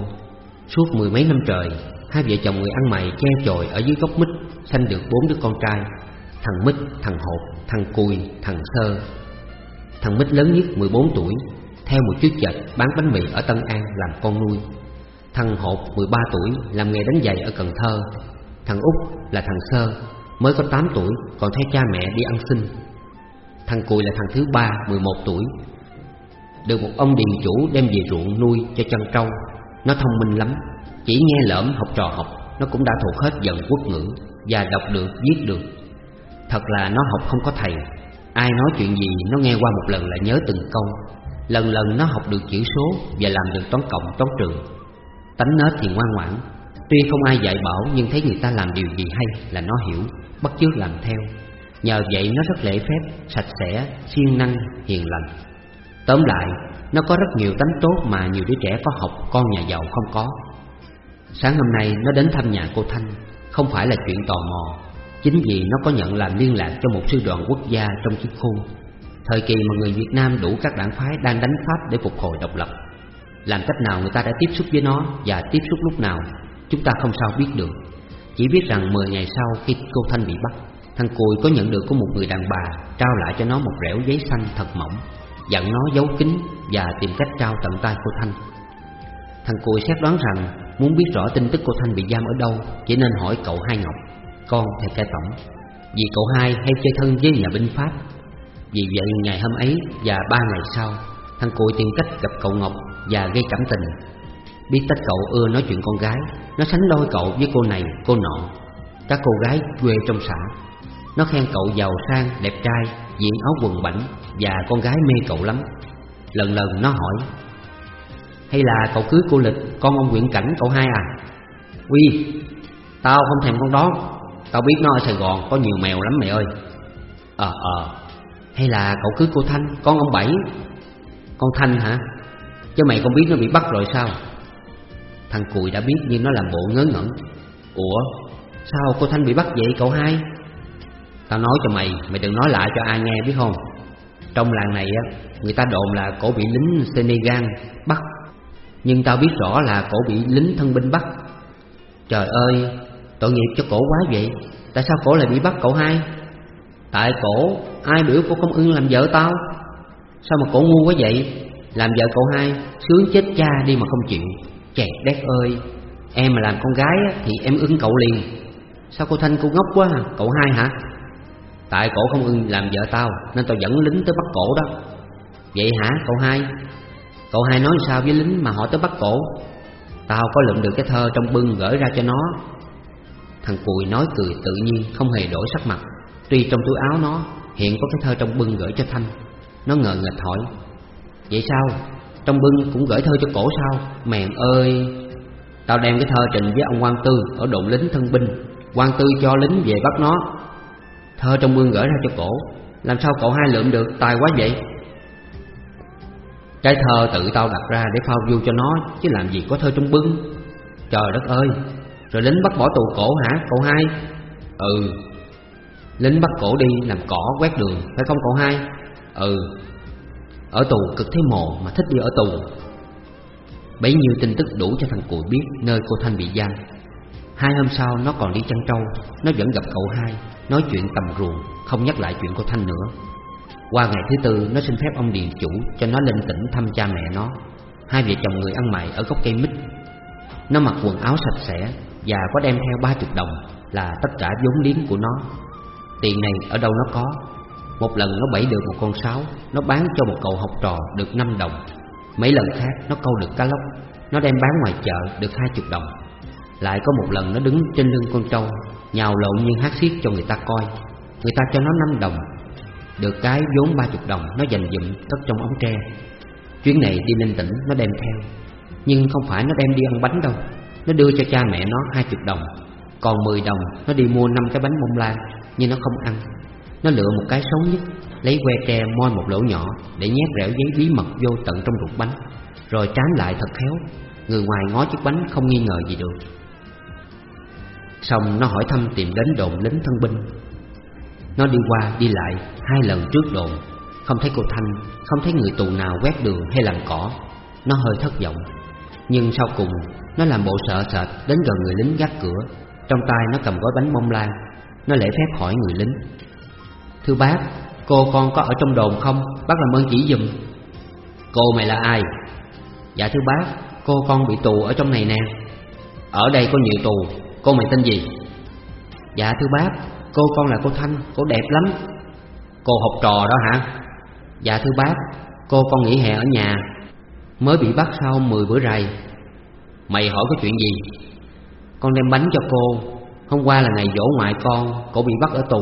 Suốt mười mấy năm trời Hai vợ chồng người ăn mày che chồi ở dưới gốc mít Sanh được bốn đứa con trai Thằng mít, thằng hột, thằng cùi, thằng sơ. Thằng mít lớn nhất 14 tuổi Theo một chiếc chợt bán bánh mì ở Tân An làm con nuôi. Thằng Hột 13 tuổi làm nghề đánh giày ở Cần Thơ. Thằng Út là thằng Sơ mới có 8 tuổi còn theo cha mẹ đi ăn xin. Thằng Cùi là thằng thứ ba 11 tuổi. Được một ông điền chủ đem về ruộng nuôi cho chân trâu. Nó thông minh lắm. Chỉ nghe lỡm học trò học Nó cũng đã thuộc hết dần quốc ngữ Và đọc được, viết được. Thật là nó học không có thầy. Ai nói chuyện gì nó nghe qua một lần là nhớ từng câu. Lần lần nó học được chữ số Và làm được toán cộng, toán trường Tánh nết thì ngoan ngoãn. Tuy không ai dạy bảo nhưng thấy người ta làm điều gì hay là nó hiểu Bắt chước làm theo. Nhờ vậy nó rất lễ phép, sạch sẽ, siêng năng, hiền lành. Tóm lại, nó có rất nhiều tánh tốt mà nhiều đứa trẻ có học, con nhà giàu không có. Sáng hôm nay, nó đến thăm nhà cô Thanh. Không phải là chuyện tò mò, Chính vì nó có nhận làm liên lạc cho một sư đoàn quốc gia trong chiến khu. Thời kỳ mà người Việt Nam đủ các đảng phái đang đánh Pháp để phục hồi độc lập. Làm cách nào người ta đã tiếp xúc với nó Và tiếp xúc lúc nào, Chúng ta không sao biết được. Chỉ biết rằng 10 ngày sau khi cô Thanh bị bắt, Thằng Cùi có nhận được của một người đàn bà Trao lại cho nó một rẻo giấy xanh thật mỏng. Dặn nó giấu kín Và tìm cách trao tận tay cô Thanh. Thằng Cùi xét đoán rằng Muốn biết rõ tin tức cô Thanh bị giam ở đâu Chỉ nên hỏi cậu Hai Ngọc Con thầy cai tổng. Vì cậu hai hay chơi thân với nhà binh Pháp. Vì vậy ngày hôm ấy và ba ngày sau Thằng Cùi tìm cách gặp cậu Ngọc và gây cảm tình. Biết tất cậu ưa nói chuyện con gái Nó sánh đôi cậu với cô này, cô nọ. Các cô gái quê trong xã. Nó khen cậu giàu sang, đẹp trai Diện áo quần bảnh Và con gái mê cậu lắm. Lần lần nó hỏi Hay là cậu cưới cô Lịch Con ông Nguyễn Cảnh cậu hai à? Quy Tao không thèm con đó. Tao biết nó ở Sài Gòn có nhiều mèo lắm mẹ ơi. Ờ ờ. Hay là cậu cưới cô Thanh Con ông Bảy? Con Thanh hả? Chứ mày không biết nó bị bắt rồi sao? Thằng Cùi đã biết nhưng nó làm bộ ngớ ngẩn. Ủa Sao cô Thanh bị bắt vậy cậu hai? Tao nói cho mày Mày đừng nói lại cho ai nghe biết không? Trong làng này á, Người ta đồn là cổ bị lính Senegal bắt. Nhưng tao biết rõ là cổ bị lính thân binh bắt. Trời ơi, Tội nghiệp cho cổ quá vậy. Tại sao cổ lại bị bắt cậu hai? Tại cổ, Ai biểu cổ không ưng làm vợ tao? Sao mà cổ ngu quá vậy? Làm vợ cậu hai, Sướng chết cha đi mà không chịu. Chẹt đét ơi, Em mà làm con gái thì em ưng cậu liền. Sao cô Thanh cô ngốc quá? À, cậu hai hả? Tại cổ không ưng làm vợ tao, Nên tao dẫn lính tới bắt cổ đó. Vậy hả, cậu hai? Cậu hai nói sao với lính mà họ tới bắt cổ? Tao có lượm được cái thơ trong bưng gửi ra cho nó. Thằng Cùi nói cười tự nhiên, Không hề đổi sắc mặt. Tuy trong túi áo nó Hiện có cái thơ trong bưng gửi cho Thanh. Nó ngờ nghịch hỏi, Vậy sao? Trong bưng cũng gửi thơ cho cổ sao? Mèn ơi, Tao đem cái thơ trình với ông quan tư Ở đồn lính thân binh. Quan tư cho lính về bắt nó. Thơ trong mương gửi ra cho cổ. Làm sao cậu hai lượm được? Tài quá vậy. Cái thơ tự tao đặt ra để phao du cho nó, Chứ làm gì có thơ trong bưng. Trời đất ơi. Rồi lính bắt bỏ tù cổ hả, cậu hai? Ừ. Lính bắt cổ đi, làm cỏ quét đường, Phải không cậu hai? Ừ. Ở tù cực thế mồ mà thích đi ở tù. Bấy nhiêu tin tức đủ cho thằng Cùi biết nơi cô Thanh bị giam. Hai hôm sau nó còn đi chăn trâu, Nó vẫn gặp cậu hai. Nói chuyện tầm ruồng Không nhắc lại chuyện của Thanh nữa. Qua ngày thứ tư, nó xin phép ông điền chủ Cho nó lên tỉnh thăm cha mẹ nó. Hai vợ chồng người ăn mày ở gốc cây mít. Nó mặc quần áo sạch sẽ Và có đem theo ba chục đồng Là tất cả vốn liếng của nó. Tiền này ở đâu nó có? Một lần nó bẫy được một con sáo, Nó bán cho một cậu học trò được 5 đồng. Mấy lần khác, nó câu được cá lóc. Nó đem bán ngoài chợ được hai chục đồng. Lại có một lần nó đứng trên lưng con trâu. Nhào lộn như hát xiết cho người ta coi. Người ta cho nó năm đồng, Được cái vốn ba chục đồng, Nó dành dụm cất trong ống tre. Chuyến này đi lên tỉnh, nó đem theo, Nhưng không phải nó đem đi ăn bánh đâu. Nó đưa cho cha mẹ nó hai chục đồng, Còn 10 đồng nó đi mua năm cái bánh bông lan Nhưng nó không ăn. Nó lựa một cái xấu nhất, Lấy que tre moi một lỗ nhỏ Để nhét rẻo giấy bí mật vô tận trong ruột bánh, Rồi trám lại thật khéo. Người ngoài ngó chiếc bánh không nghi ngờ gì được. Xong nó hỏi thăm tìm đến đồn lính thân binh. Nó đi qua, đi lại hai lần trước đồn. Không thấy cô Thanh, Không thấy người tù nào quét đường hay làm cỏ. Nó hơi thất vọng. Nhưng sau cùng, Nó làm bộ sợ sệt đến gần người lính gác cửa. Trong tay nó cầm gói bánh bông lan. Nó lễ phép hỏi người lính. Thưa bác, Cô con có ở trong đồn không? Bác làm ơn chỉ dùm Cô mày là ai? Dạ thưa bác, Cô con bị tù ở trong này nè. Ở đây có nhiều tù. Cô mày tên gì? Dạ thưa bác, Cô con là cô Thanh, Cô đẹp lắm. Cô học trò đó hả? Dạ thưa bác, Cô con nghỉ hè ở nhà. Mới bị bắt sau 10 bữa rày. Mày hỏi có chuyện gì? Con đem bánh cho cô. Hôm qua là ngày dỗ ngoại con Cổ bị bắt ở tù.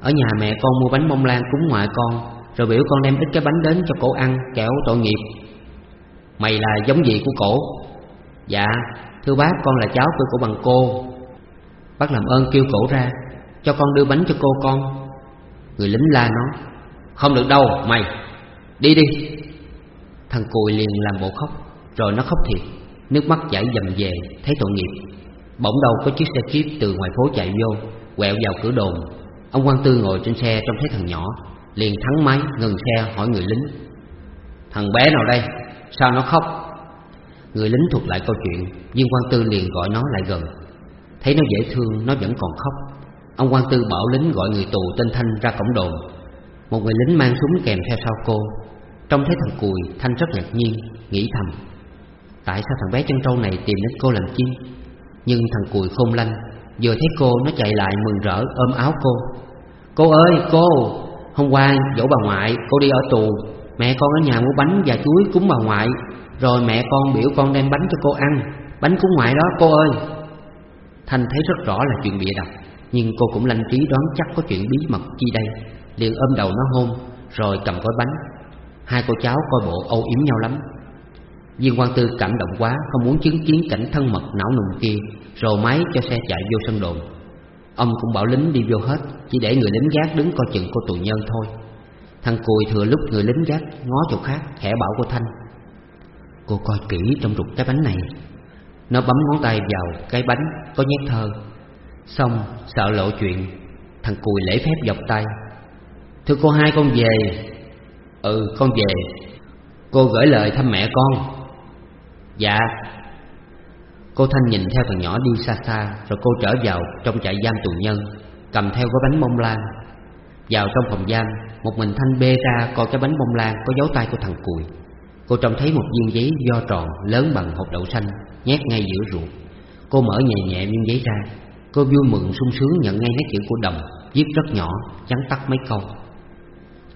Ở nhà mẹ con mua bánh bông lan cúng ngoại con, Rồi biểu con đem ít cái bánh đến cho cổ ăn, Kẻo tội nghiệp. Mày là giống gì của cổ? Dạ Thưa bác, con là cháu của cổ bằng cô. Bác làm ơn kêu cổ ra, Cho con đưa bánh cho cô con. Người lính la nó Không được đâu, mày, Đi đi. Thằng cùi liền làm bộ khóc, Rồi nó khóc thiệt, Nước mắt chảy dầm về, Thấy tội nghiệp. Bỗng đâu có chiếc xe jeep từ ngoài phố chạy vô, Quẹo vào cửa đồn. Ông quan tư ngồi trên xe trông thấy thằng nhỏ, Liền thắng máy, ngừng xe hỏi người lính. Thằng bé nào đây? Sao nó khóc? Người lính thuật lại câu chuyện Viên quan tư liền gọi nó lại gần. Thấy nó dễ thương, nó vẫn còn khóc. Ông quan tư bảo lính gọi người tù tên Thanh ra cổng đồn. Một người lính mang súng kèm theo sau cô. Trông thấy thằng Cùi, Thanh rất ngạc nhiên, Nghĩ thầm, Tại sao thằng bé chân trâu này tìm đến cô làm chi? Nhưng thằng Cùi khôn lanh, Vừa thấy cô, nó chạy lại mừng rỡ ôm áo cô. Cô ơi, cô, Hôm qua dỗ bà ngoại, cô đi ở tù. Mẹ con ở nhà mua bánh và chuối cúng bà ngoại. Rồi mẹ con biểu con đem bánh cho cô ăn. Bánh cúng ngoại đó, cô ơi. Thanh thấy rất rõ là chuyện bịa đặt, Nhưng cô cũng lanh trí đoán chắc có chuyện bí mật chi đây. Liền ôm đầu nó hôn, Rồi cầm gói bánh. Hai cô cháu coi bộ âu yếm nhau lắm. Viên quan tư cảm động quá, Không muốn chứng kiến cảnh thân mật não nùng kia Rồi máy cho xe chạy vô sân đồn. Ông cũng bảo lính đi vô hết, Chỉ để người lính gác đứng coi chừng cô tù nhân thôi. Thằng Cùi thừa lúc người lính gác, Ngó chỗ khác, khẽ bảo cô Thanh. Cô coi kỹ trong rụt cái bánh này. Nó bấm ngón tay vào cái bánh có nhét thơ. Xong, sợ lộ chuyện, Thằng Cùi lễ phép dọc tay. Thưa cô, hai con về. Ừ con về. Cô gửi lời thăm mẹ con. Dạ. Cô Thanh nhìn theo thằng nhỏ đi xa xa, Rồi cô trở vào trong trại giam tù nhân, Cầm theo gói bánh bông lan. Vào trong phòng giam, Một mình Thanh bê ra coi cái bánh bông lan Có dấu tay của thằng Cùi. Cô trông thấy một viên giấy do tròn lớn bằng hộp đậu xanh Nhét ngay giữa ruột. Cô mở nhẹ nhẹ viên giấy ra. Cô vui mừng sung sướng nhận ngay nét chữ của đồng Viết rất nhỏ, chắn tắt mấy câu.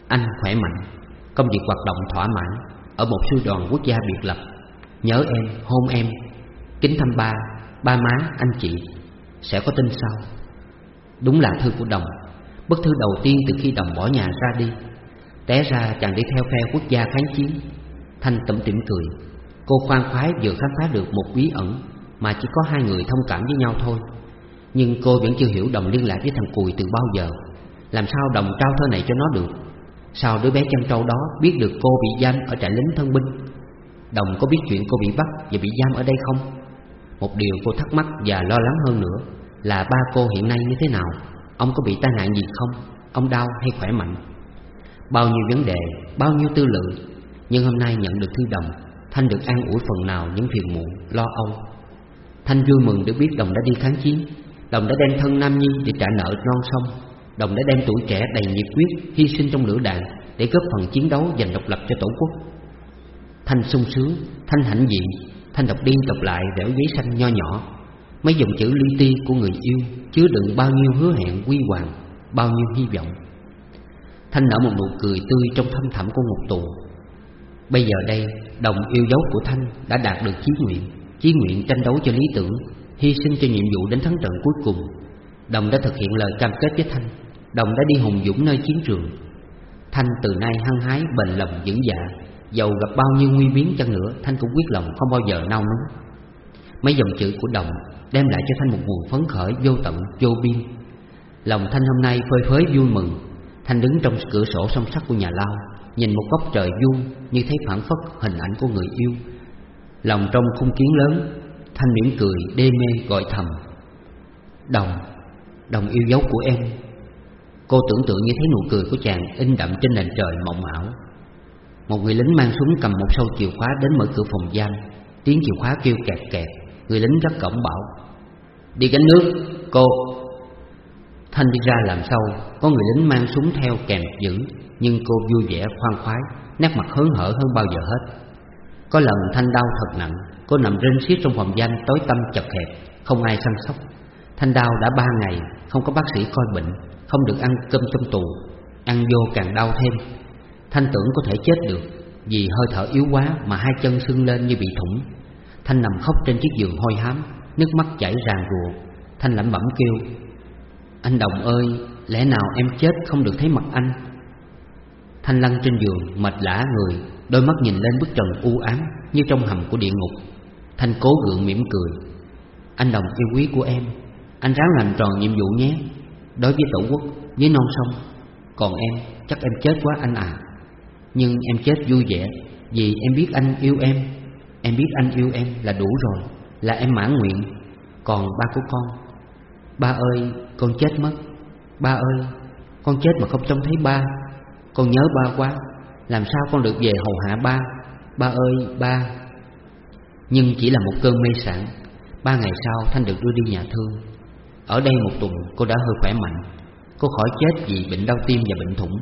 Anh khỏe mạnh Công việc hoạt động thỏa mãn Ở một sư đoàn quốc gia biệt lập. Nhớ em, hôn em Kính thăm ba, ba má, anh chị. Sẽ có tin sau. Đúng là thư của Đồng. Bức thư đầu tiên từ khi Đồng bỏ nhà ra đi. Té ra chàng đi theo phe quốc gia kháng chiến. Thanh tẩm tỉm cười. Cô khoan khoái vừa khám phá được một bí ẩn Mà chỉ có hai người thông cảm với nhau thôi. Nhưng cô vẫn chưa hiểu Đồng liên lạc với thằng Cùi từ bao giờ. Làm sao Đồng trao thơ này cho nó được? Sao đứa bé chân trâu đó biết được cô bị giam ở trại lính thân binh? Đồng có biết chuyện cô bị bắt và bị giam ở đây không? Một điều cô thắc mắc và lo lắng hơn nữa Là ba cô hiện nay như thế nào? Ông có bị tai nạn gì không? Ông đau hay khỏe mạnh? Bao nhiêu vấn đề, bao nhiêu tư lượng nhưng hôm nay nhận được thư đồng Thanh được an ủi phần nào những phiền muộn, lo âu. Thanh vui mừng được biết Đồng đã đi kháng chiến. Đồng đã đem thân Nam Nhi để trả nợ non sông Đồng đã đem tuổi trẻ đầy nhiệt quyết Hy sinh trong lửa đạn Để góp phần chiến đấu giành độc lập cho Tổ quốc. Thanh sung sướng, Thanh hãnh diện Thanh đọc đi đọc lại vẻo giấy xanh nho nhỏ. Mấy dòng chữ li ti của người yêu Chứa đựng bao nhiêu hứa hẹn quy hoàng Bao nhiêu hy vọng. Thanh nở một nụ cười tươi trong thâm thẳm của ngục tù. Bây giờ đây, Đồng yêu dấu của Thanh đã đạt được chí nguyện. Chí nguyện tranh đấu cho lý tưởng, Hy sinh cho nhiệm vụ đến thắng trận cuối cùng. Đồng đã thực hiện lời cam kết với Thanh. Đồng đã đi hùng dũng nơi chiến trường. Thanh từ nay hăng hái, bền lòng, vững dạ. Dầu gặp bao nhiêu nguy biến chăng nữa, Thanh cũng quyết lòng không bao giờ nao núng. Mấy dòng chữ của Đồng Đem lại cho Thanh một nguồn phấn khởi, vô tận, vô biên. Lòng Thanh hôm nay phơi phới vui mừng. Thanh đứng trong cửa sổ song sắt của nhà lao. Nhìn một góc trời vuông Như thấy phản phất hình ảnh của người yêu. Lòng trong khung kiến lớn, Thanh mỉm cười, đê mê, gọi thầm. Đồng Đồng yêu dấu của em. Cô tưởng tượng như thấy nụ cười của chàng In đậm trên nền trời mộng ảo. Một người lính mang súng cầm một sâu chìa khóa Đến mở cửa phòng giam. Tiếng chìa khóa kêu kẹt kẹt, Người lính rất cổng bảo Đi gánh nước, Cô. Thanh đi ra làm sâu, Có người lính mang súng theo kèm giữ Nhưng cô vui vẻ khoan khoái Nét mặt hớn hở hơn bao giờ hết. Có lần Thanh đau thật nặng Cô nằm rên xiết trong phòng giam tối tăm chật hẹp Không ai săn sóc. Thanh đau đã ba ngày Không có bác sĩ coi bệnh Không được ăn cơm trong tù Ăn vô càng đau thêm. Thanh tưởng có thể chết được Vì hơi thở yếu quá mà hai chân sưng lên như bị thủng. Thanh nằm khóc trên chiếc giường hôi hám Nước mắt chảy ràng rụa. Thanh lẩm bẩm kêu anh Đồng ơi Lẽ nào em chết không được thấy mặt anh? Thanh lăn trên giường Mệt lã người Đôi mắt nhìn lên bức trần u ám Như trong hầm của địa ngục. Thanh cố gượng mỉm cười. Anh Đồng yêu quý của em Anh ráng làm tròn nhiệm vụ nhé. Đối với tổ quốc, với non sông Còn em, chắc em chết quá anh à. Nhưng em chết vui vẻ Vì em biết anh yêu em. Em biết anh yêu em là đủ rồi Là em mãn nguyện. Còn ba của con Ba ơi, con chết mất. Ba ơi, con chết mà không trông thấy ba. Con nhớ ba quá, Làm sao con được về hầu hạ ba? Ba ơi, ba. Nhưng chỉ là một cơn mê sản Ba ngày sau, Thanh được đưa đi nhà thương. Ở đây một tuần, cô đã hơi khỏe mạnh. Cô khỏi chết vì bệnh đau tim và bệnh thủng.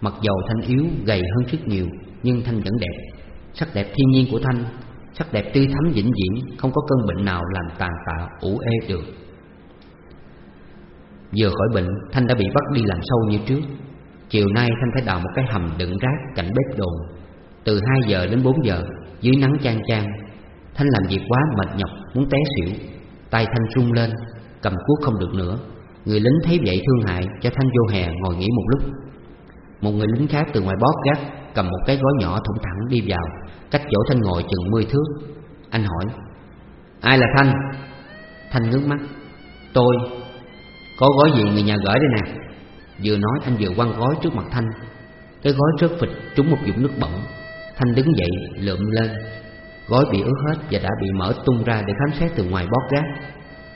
Mặc dầu Thanh yếu, gầy hơn rất nhiều, Nhưng Thanh vẫn đẹp. Sắc đẹp thiên nhiên của Thanh, Sắc đẹp tươi thắm vĩnh viễn, Không có cơn bệnh nào làm tàn tạ ủ ê được. Vừa khỏi bệnh, Thanh đã bị bắt đi làm sâu như trước. Chiều nay, Thanh phải đào một cái hầm đựng rác cạnh bếp đồn. Từ 2 giờ đến 4 giờ, Dưới nắng chang chang, Thanh làm việc quá mệt nhọc, Muốn té xỉu. Tay Thanh rung lên, Cầm cuốc không được nữa. Người lính thấy vậy thương hại, Cho Thanh vô hè ngồi nghỉ một lúc. Một người lính khác từ ngoài bóp gác, Cầm một cái gói nhỏ thủng thẳng đi vào. Cách chỗ Thanh ngồi chừng 10 thước. Anh hỏi, Ai là Thanh? Thanh ngước mắt, Tôi. Có gói gì người nhà gửi đây nè. Vừa nói, anh vừa quăng gói trước mặt Thanh. Cái gói rớt phịch trúng một vũng nước bẩn. Thanh đứng dậy, lượm lên. Gói bị ướt hết và đã bị mở tung ra để khám xét từ ngoài bót rác.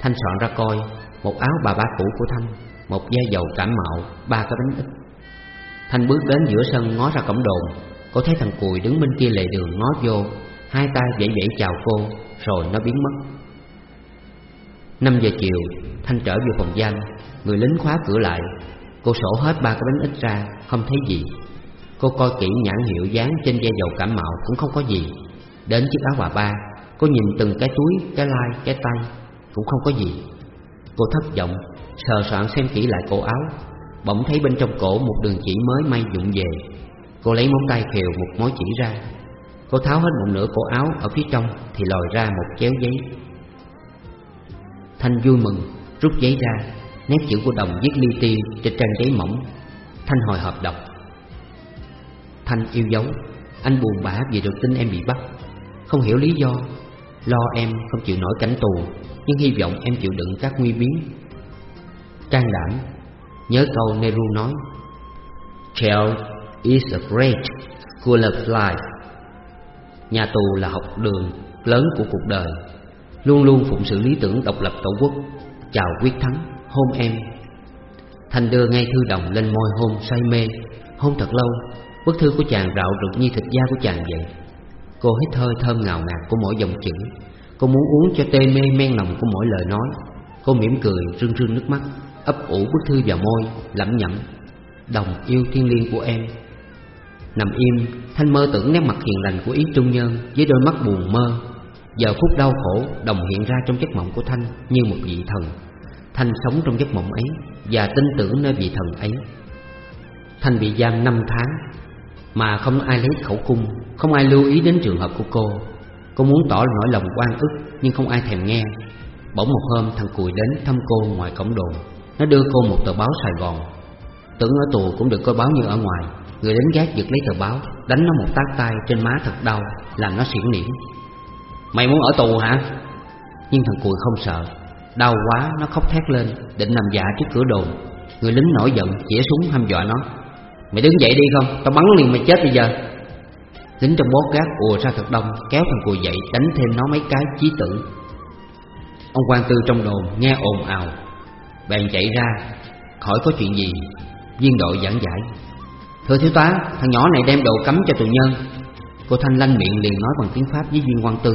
Thanh soạn ra coi, Một áo bà ba cũ của Thanh, Một dây dầu cảm mạo, Ba cái bánh ít Thanh bước đến giữa sân ngó ra cổng đồn. Có thấy thằng Cùi đứng bên kia lề đường ngó vô, Hai tay vẫy vẫy chào cô, Rồi nó biến mất. Năm giờ chiều Thanh trở về phòng giam. Người lính khóa cửa lại. Cô sổ hết ba cái bánh ít ra Không thấy gì. Cô coi kỹ nhãn hiệu dán trên da dầu cảm mạo Cũng không có gì. Đến chiếc áo bà ba Cô nhìn từng cái túi, cái lai, cái tay Cũng không có gì. Cô thất vọng Sờ soạn xem kỹ lại cổ áo. Bỗng thấy bên trong cổ một đường chỉ mới may dụng về. Cô lấy móng tay khều một mối chỉ ra. Cô tháo hết một nửa cổ áo ở phía trong Thì lòi ra một chéo giấy. Thanh vui mừng Rút giấy ra, Nét chữ của đồng viết li ti trên trang giấy mỏng. Thanh hồi hộp đọc. Thanh yêu dấu, Anh buồn bã vì được tin em bị bắt. Không hiểu lý do, Lo em không chịu nổi cảnh tù, Nhưng hy vọng em chịu đựng các nguy biến. Can đảm, Nhớ câu Nehru nói Jail is a great school of life. Nhà tù là học đường lớn của cuộc đời, Luôn luôn phụng sự lý tưởng độc lập tổ quốc. Chào quyết thắng Hôn em. Thanh đưa ngay thư đồng lên môi hôn say mê. Hôn thật lâu, Bức thư của chàng rạo rực như thịt da của chàng vậy. Cô hít hơi thơm ngào ngạt của mỗi dòng chữ. Cô muốn uống cho tê mê men lòng của mỗi lời nói. Cô mỉm cười, rưng rưng nước mắt, Ấp ủ bức thư vào môi, Lẩm nhẩm. Đồng yêu thiên liêng của em. Nằm im, Thanh mơ tưởng nét mặt hiền lành của ý trung nhân Với đôi mắt buồn mơ. Giờ phút đau khổ Đồng hiện ra trong giấc mộng của Thanh Như một vị thần. Thanh sống trong giấc mộng ấy Và tin tưởng nơi vị thần ấy. Thanh bị giam năm tháng Mà không ai lấy khẩu cung, Không ai lưu ý đến trường hợp của cô. Cô muốn tỏ nỗi lòng oan ức Nhưng không ai thèm nghe. Bỗng một hôm thằng Cùi đến thăm cô ngoài cổng đồn. Nó đưa cô một tờ báo Sài Gòn. Tưởng ở tù cũng được coi báo như ở ngoài. Người đến gác giật lấy tờ báo, Đánh nó một tát tay trên má thật đau, Làm nó xỉn niệm. Mày muốn ở tù hả? Nhưng thằng Cùi không sợ. Đau quá, nó khóc thét lên, Định nằm dạ trước cửa đồn. Người lính nổi giận, chĩa súng hăm dọa nó. Mày đứng dậy đi không? Tao bắn liền mày chết bây giờ. Lính trong bó gác ùa ra thật đông, Kéo thằng Cùi dậy, đánh thêm nó mấy cái chí tử. Ông quan tư trong đồn nghe ồn ào. Bèn chạy ra, Khỏi có chuyện gì. Viên đội giảng giải. Thưa thiếu tá, Thằng nhỏ này đem đồ cấm cho tù nhân. Cô Thanh lanh miệng liền nói bằng tiếng Pháp với viên quan tư.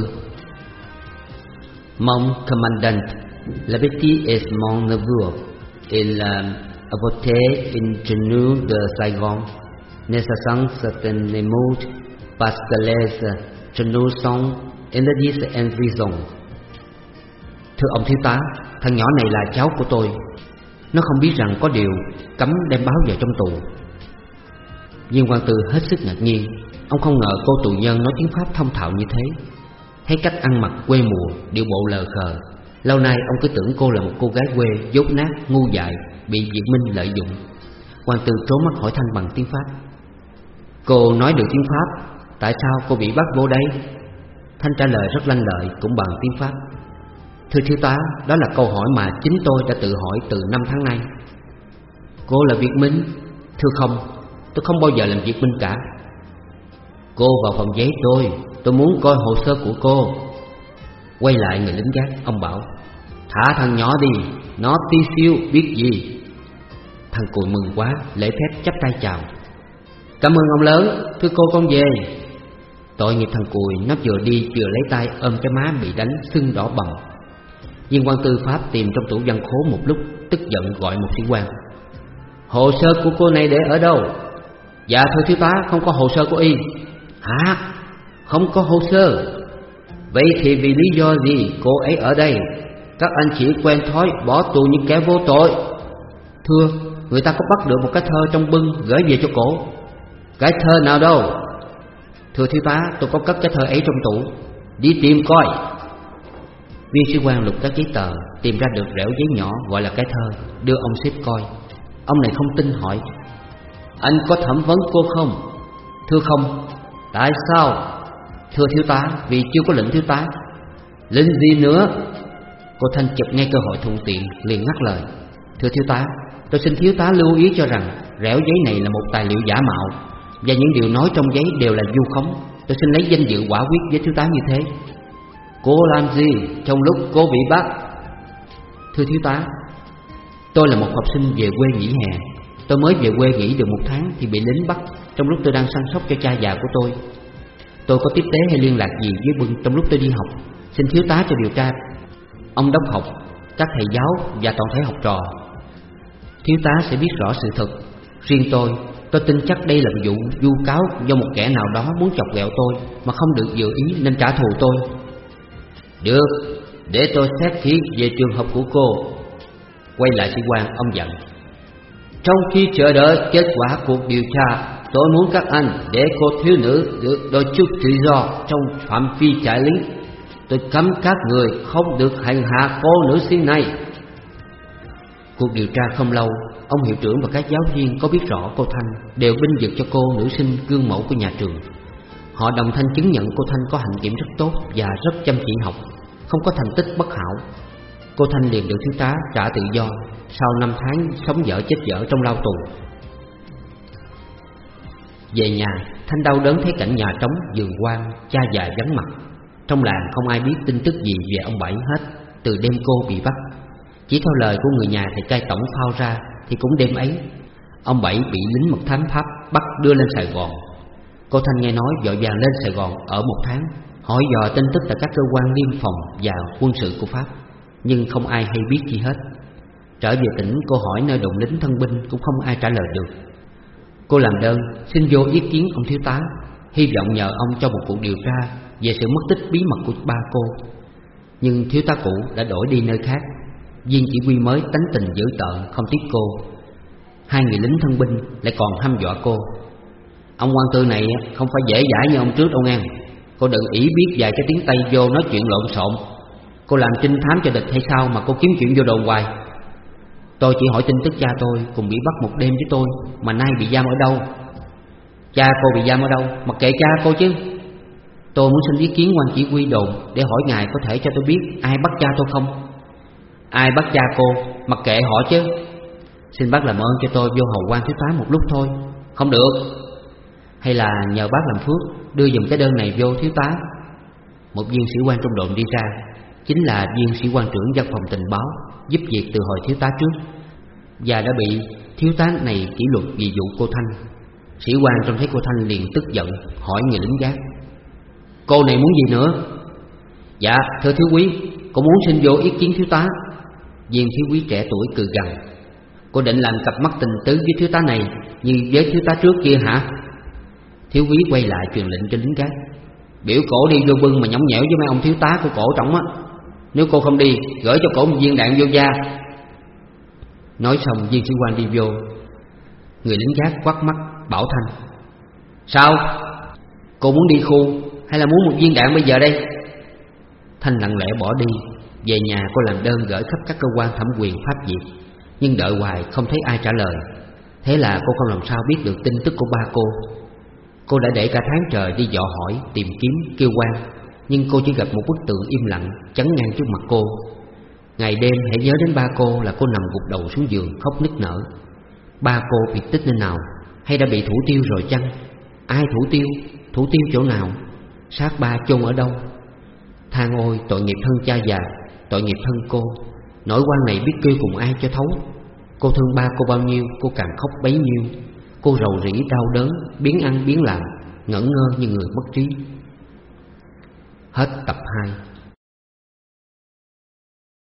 Mon commandant La Betty est mon neveu Il a voté genoux de Saigon. Nécessant certaines émeutes Parce que les genoux sont interdits en prison Thưa ông thiếu tá, Thằng nhỏ này là cháu của tôi. Nó không biết rằng có điều Cấm đem báo vào trong tù. Viên quan tư hết sức ngạc nhiên. Ông không ngờ cô tù nhân nói tiếng Pháp thông thạo như thế. Thấy cách ăn mặc quê mùa Điệu bộ lờ khờ. Lâu nay ông cứ tưởng cô là một cô gái quê Dốt nát, ngu dại Bị Việt Minh lợi dụng. Quan tư trốn mắt hỏi Thanh bằng tiếng Pháp. Cô nói được tiếng Pháp Tại sao cô bị bắt vô đây? Thanh trả lời rất lanh lợi Cũng bằng tiếng Pháp. Thưa thiếu tá Đó là câu hỏi mà chính tôi đã tự hỏi từ năm tháng nay. Cô là Việt Minh Thưa không? Tôi không bao giờ làm Việt Minh cả. Cô vào phòng giấy tôi. Tôi muốn coi hồ sơ của cô. Quay lại người lính gác, Ông bảo, Thả thằng nhỏ đi, Nó ti siêu biết gì. Thằng cùi mừng quá, Lễ phép chắp tay chào. Cảm ơn ông lớn, Thưa cô con về. Tội nghiệp thằng cùi, Nó vừa đi vừa lấy tay ôm cái má bị đánh sưng đỏ bầm. Viên quan tư pháp tìm trong tủ văn khố một lúc, Tức giận gọi một sĩ quan, Hồ sơ của cô này để ở đâu? Dạ thưa thiếu tá, không có hồ sơ của y. Hả? Không có hồ sơ. Vậy thì vì lý do gì cô ấy ở đây? Các anh chỉ quen thói bỏ tù những kẻ vô tội. Thưa, Người ta có bắt được một cái thơ trong bưng Gửi về cho cổ Cái thơ nào đâu? Thưa thiếu tá tôi có cất cái thơ ấy trong tủ. Đi tìm coi. Viên sĩ quan lục các giấy tờ, Tìm ra được rẻo giấy nhỏ gọi là cái thơ, Đưa ông xếp coi. Ông này không tin hỏi. Anh có thẩm vấn cô không? Thưa không. Tại sao? Thưa thiếu tá, Vì chưa có lệnh thiếu tá. Lệnh gì nữa Cô Thanh chụp ngay cơ hội thuận tiện, liền ngắt lời. Thưa thiếu tá, Tôi xin thiếu tá lưu ý cho rằng Rẻo giấy này là một tài liệu giả mạo, Và những điều nói trong giấy đều là du khống. Tôi xin lấy danh dự quả quyết với thiếu tá như thế. Cô làm gì trong lúc cô bị bắt. Thưa thiếu tá, Tôi là một học sinh về quê nghỉ hè. Tôi mới về quê nghỉ được một tháng Thì bị lính bắt. Trong lúc tôi đang săn sóc cho cha già của tôi Tôi có tiếp tế hay liên lạc gì với bưng Trong lúc tôi đi học? Xin thiếu tá cho điều tra. Ông đốc học, Các thầy giáo và toàn thể học trò. Thiếu tá sẽ biết rõ sự thật. Riêng tôi Tôi tin chắc đây là vụ vu cáo Do một kẻ nào đó muốn chọc ghẹo tôi Mà không được dự ý nên trả thù tôi. Được, Để tôi xét kỹ về trường hợp của cô. Quay lại sĩ quan, ông dặn. Trong khi chờ đợi kết quả cuộc điều tra Tôi muốn các anh để cô thiếu nữ được đôi chút tự do trong phạm vi trại lính Tôi cấm các người không được hành hạ cô nữ sinh này Cuộc điều tra không lâu ông hiệu trưởng và các giáo viên có biết rõ cô Thanh đều binh vực cho cô nữ sinh gương mẫu của nhà trường. Họ đồng thanh chứng nhận cô Thanh có hạnh kiểm rất tốt và rất chăm chỉ học, không có thành tích bất hảo. Cô Thanh liền được thiếu tá trả tự do sau năm tháng sống dở chết dở trong lao tù. Về nhà, Thanh đau đớn thấy cảnh nhà trống, giường quan, cha già vắng mặt. Trong làng không ai biết tin tức gì về ông Bảy hết, từ đêm cô bị bắt. Chỉ theo lời của người nhà thầy cai tổng phao ra thì cũng đêm ấy, ông Bảy bị lính mật thám Pháp bắt đưa lên Sài Gòn. Cô Thanh nghe nói vội vàng lên Sài Gòn ở một tháng, hỏi dò tin tức tại các cơ quan liên phòng và quân sự của Pháp, nhưng không ai hay biết gì hết. Trở về tỉnh cô hỏi nơi đồn lính thân binh cũng không ai trả lời được. Cô làm đơn, xin vô ý kiến ông thiếu tá, Hy vọng nhờ ông cho một cuộc điều tra Về sự mất tích bí mật của ba cô. Nhưng thiếu tá cũ đã đổi đi nơi khác, Viên chỉ huy mới tánh tình dữ tợn Không tiếc cô. Hai người lính thân binh lại còn hăm dọa cô. Ông quan tư này không phải dễ dãi như ông trước đâu nghe. Cô đừng ý biết vài cái tiếng Tây vô nói chuyện lộn xộn. Cô làm trinh thám cho địch hay sao mà cô kiếm chuyện vô đồn hoài. Tôi chỉ hỏi tin tức cha tôi cùng bị bắt một đêm với tôi Mà nay bị giam ở đâu? Cha cô bị giam ở đâu? Mặc kệ cha cô chứ. Tôi muốn xin ý kiến quan chỉ huy đồn Để hỏi ngài có thể cho tôi biết ai bắt cha tôi không? Ai bắt cha cô? Mặc kệ họ chứ. Xin bác làm ơn cho tôi vô hầu quan thứ tá một lúc thôi. Không được. Hay là nhờ bác làm phước Đưa dùm cái đơn này vô thiếu tá Một viên sĩ quan trong đồn đi ra. Chính là viên sĩ quan trưởng văn phòng tình báo, Giúp việc từ hồi thiếu tá trước. Và đã bị thiếu tá này kỷ luật vì vụ cô Thanh. Sĩ quan trông thấy cô Thanh liền tức giận, Hỏi người lính gác. Cô này muốn gì nữa? Dạ thưa thiếu quý, Cô muốn xin vô ý kiến thiếu tá. Viên thiếu quý trẻ tuổi cười gằn. Cô định làm cặp mắt tình tứ với thiếu tá này Như với thiếu tá trước kia hả? Thiếu quý quay lại truyền lệnh cho lính gác. Biểu cổ đi vô bưng mà nhõng nhẽo với mấy ông thiếu tá của cổ trọng á. Nếu cô không đi Gửi cho cổ một viên đạn vô da Nói xong viên sĩ quan đi vô. Người lính gác quắt mắt bảo Thanh. Sao? Cô muốn đi khu Hay là muốn một viên đạn bây giờ đây? Thanh lặng lẽ bỏ đi. Về nhà cô làm đơn gửi khắp các cơ quan thẩm quyền pháp diệt Nhưng đợi hoài không thấy ai trả lời. Thế là cô không làm sao biết được tin tức của ba cô. Cô đã để cả tháng trời đi dò hỏi, tìm kiếm, kêu quan nhưng cô chỉ gặp một bức tượng im lặng, chắn ngang trước mặt cô. Ngày đêm, hãy nhớ đến ba cô là cô nằm gục đầu xuống giường, khóc nức nở. Ba cô bị tích nơi nào? Hay đã bị thủ tiêu rồi chăng? Ai thủ tiêu? Thủ tiêu chỗ nào? Sát ba chôn ở đâu? Thang ôi, tội nghiệp thân cha già, Tội nghiệp thân cô. Nỗi quan này biết kêu cùng ai cho thấu. Cô thương ba cô bao nhiêu, Cô càng khóc bấy nhiêu. Cô rầu rĩ đau đớn, Biến ăn, biến làm, Ngẩn ngơ như người mất trí. Hết tập 2